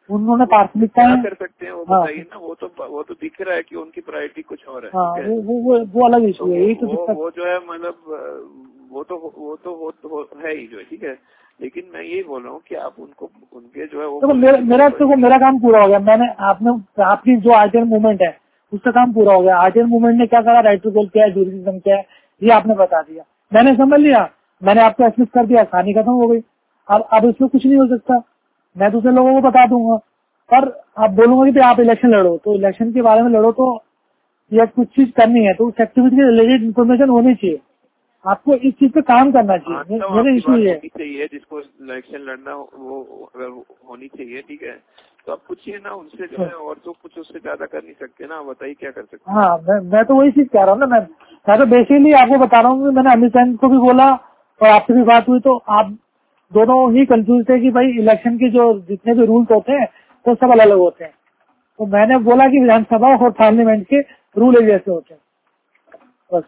उन्होंने प्राथमिकताएँ क्या कर सकते हैं वो हाँ। बताइए ना वो तो वो तो दिख रहा है कि उनकी प्रायोरिटी कुछ और है हाँ? वो वो वो, वो अलग तो इशू है यही तो वो, वो जो है मतलब वो तो वो तो वो तो हो- है जो है ठीक है? लेकिन मैं ये बोल रहा हूँ कि आप उनको उनके जो है वो देखो मेरा मेरा देखो मेरा काम पूरा हो गया। मैंने आपने आपकी जो आरटीएन मूवमेंट है उसका काम पूरा हो गया। आरटीएन मूवमेंट ने क्या करा राइट टू गोल क्या है? ड्यूरिज्म क्या है? ये आपने बता दिया। मैंने समझ लिया। मैंने आपको एसएस कर दिया। आसानी खत्म हो गई। अब अब इसमें कुछ नहीं हो सकता। मैं दूसरे लोगों को बता दूँगा। पर आप बोलूँगा कि आप इलेक्शन लड़ो। तो इलेक्शन के बारे में लड़ो तो या कुछ चीज़ करनी है तो उस एक्टिविटी के रिलेटेड इन्फॉर्मेशन होनी चाहिए। आपको इस चीज़ पे काम करना चाहिए। मेरा इशू ये चाहिए जिसको इलेक्शन लड़ना वो अगर होनी चाहिए ठीक है? तो आप पूछिए ना उनसे जो है और तो कुछ उससे ज़्यादा कर नहीं सकते ना। बताइए क्या कर सकते हाँ। मैं मैं तो वही चीज़ कह रहा हूँ ना। मैं मैं तो बेसिकली आपको बता रहा हूँ मैंने अमित को भी बोला और आपसे भी बात हुई तो आप दोनों ही कंफ्यूज थे कि भाई इलेक्शन के जो जितने भी रूल्स होते हैं वो सब अलग अलग होते हैं। तो मैंने बोला कि विधानसभा और पार्लियामेंट के रूल एक जैसे होते हैं। बस।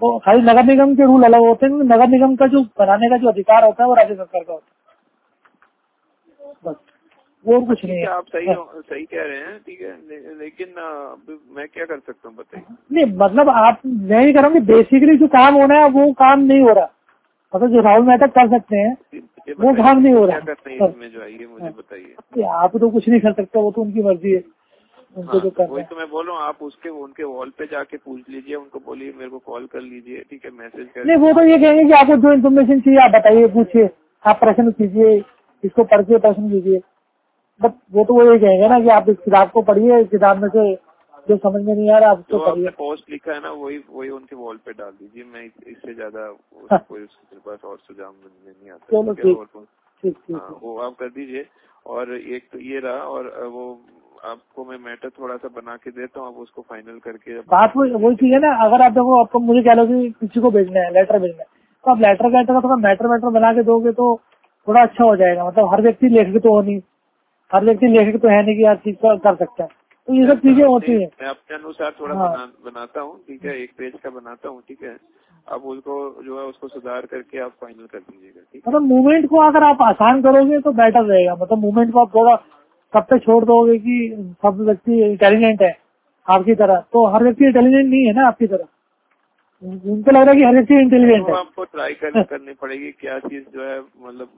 वो खाली नगर निगम के रूल अलग होते हैं नगर निगम का जो बनाने का जो अधिकार होता है वो राज्य सरकार का होता है। बस। वो कुछ नहीं है। है आप सही सही कह रहे हैं ठीक है। ले, लेकिन अब मैं क्या कर सकता हूँ बताइए। नहीं मतलब आप मैं ये कह रहा हूँ बेसिकली जो काम होना है वो काम नहीं हो रहा। मतलब जो राहुल मेहता कर सकते हैं वो काम नहीं हो रहा। हैं इसमें जो है ये मुझे बताइए। आप तो कुछ नहीं कर सकते वो तो उनकी मर्ज़ी है। उनको जो हाँ, करना वही तो मैं बोल रहा हूँ आप उसके उनके वॉल पे जाके पूछ लीजिए उनको बोलिए मेरे को कॉल कर लीजिए ठीक है मैसेज कर नहीं वो तो ये कहेंगे कि आपको जो इन्फॉर्मेशन चाहिए आप बताइए पूछिए। आप प्रश्न कीजिए इसको पढ़ के प्रश्न कीजिए। बट वो तो वो ये कहेंगे ना कि आप इस किताब को पढ़िए इस किताब में से जो समझ में नहीं आ रहा आप उसको आपने पोस्ट लिखा है ना वही वही उनके वॉल पे डाल दीजिए। मैं इससे ज़्यादा हाँ। कोई उसके पास और सुझाव नहीं आता। चलो, ठीक ठीक। वो- ठीक ठीक हाँ, वो आप कर दीजिए। और एक तो ये रहा और वो आपको मैं मैटर थोड़ा सा बना के देता हूँ आप उसको फाइनल करके बात वही चीज़ है ना अगर आप देखो आपको मुझे कह लो किसी को भेजना है लेटर भेजना है तो आप लेटर का थोड़ा मैटर मैटर बना के दोगे तो थोड़ा अच्छा हो जाएगा। मतलब हर व्यक्ति लेखक तो हो नहीं। हर व्यक्ति लेखक तो है नहीं कि हर चीज़ कर सकता है। तो ये सब चीज़ें होती है। मैं अपने अनुसार थोड़ा हाँ। बना, बनाता हूँ ठीक है? एक पेज का बनाता हूँ ठीक है? अब उसको जो है उसको सुधार करके आप फाइनल कर दीजिएगा ठीक है? मतलब मूवमेंट को अगर आप आसान करोगे तो बेटर रहेगा। मतलब मूवमेंट को आप थोड़ा कब तक छोड़ दोगे कि सब व्यक्ति इंटेलिजेंट है आपकी तरह। तो हर व्यक्ति इंटेलिजेंट नहीं है ना आपकी तरह। उनको लग रहा है कि हर व्यक्ति इंटेलिजेंट तो है आपको ट्राई कर, करनी पड़ेगी क्या चीज़ जो है मतलब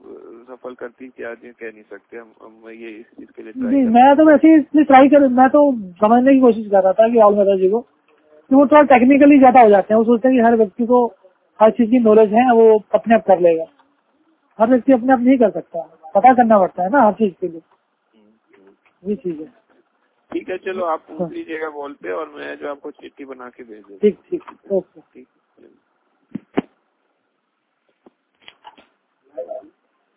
सफल करती क्या चीज़ कह नहीं सकते। हम हम ये इस चीज़ के लिए ट्राई मैं तो वैसे ही इसलिए ट्राई कर मैं तो समझने की कोशिश कर रहा था कि राहुल मेहता जी को कि वो थोड़ा टेक्निकली ज़्यादा हो जाते हैं। वो सोचते हैं कि हर व्यक्ति को हर चीज़ की नॉलेज है वो अपने आप कर लेगा। हर व्यक्ति अपने आप नहीं कर सकता। पता करना पड़ता है ना हर चीज़ के लिए। ये चीज़ है। ठीक है चलो आप हाँ। पूछ लीजिएगा वॉल पे और मैं जो आपको चिट्ठी बना के भेज दूँगा ठीक ठीक ओके। ठीक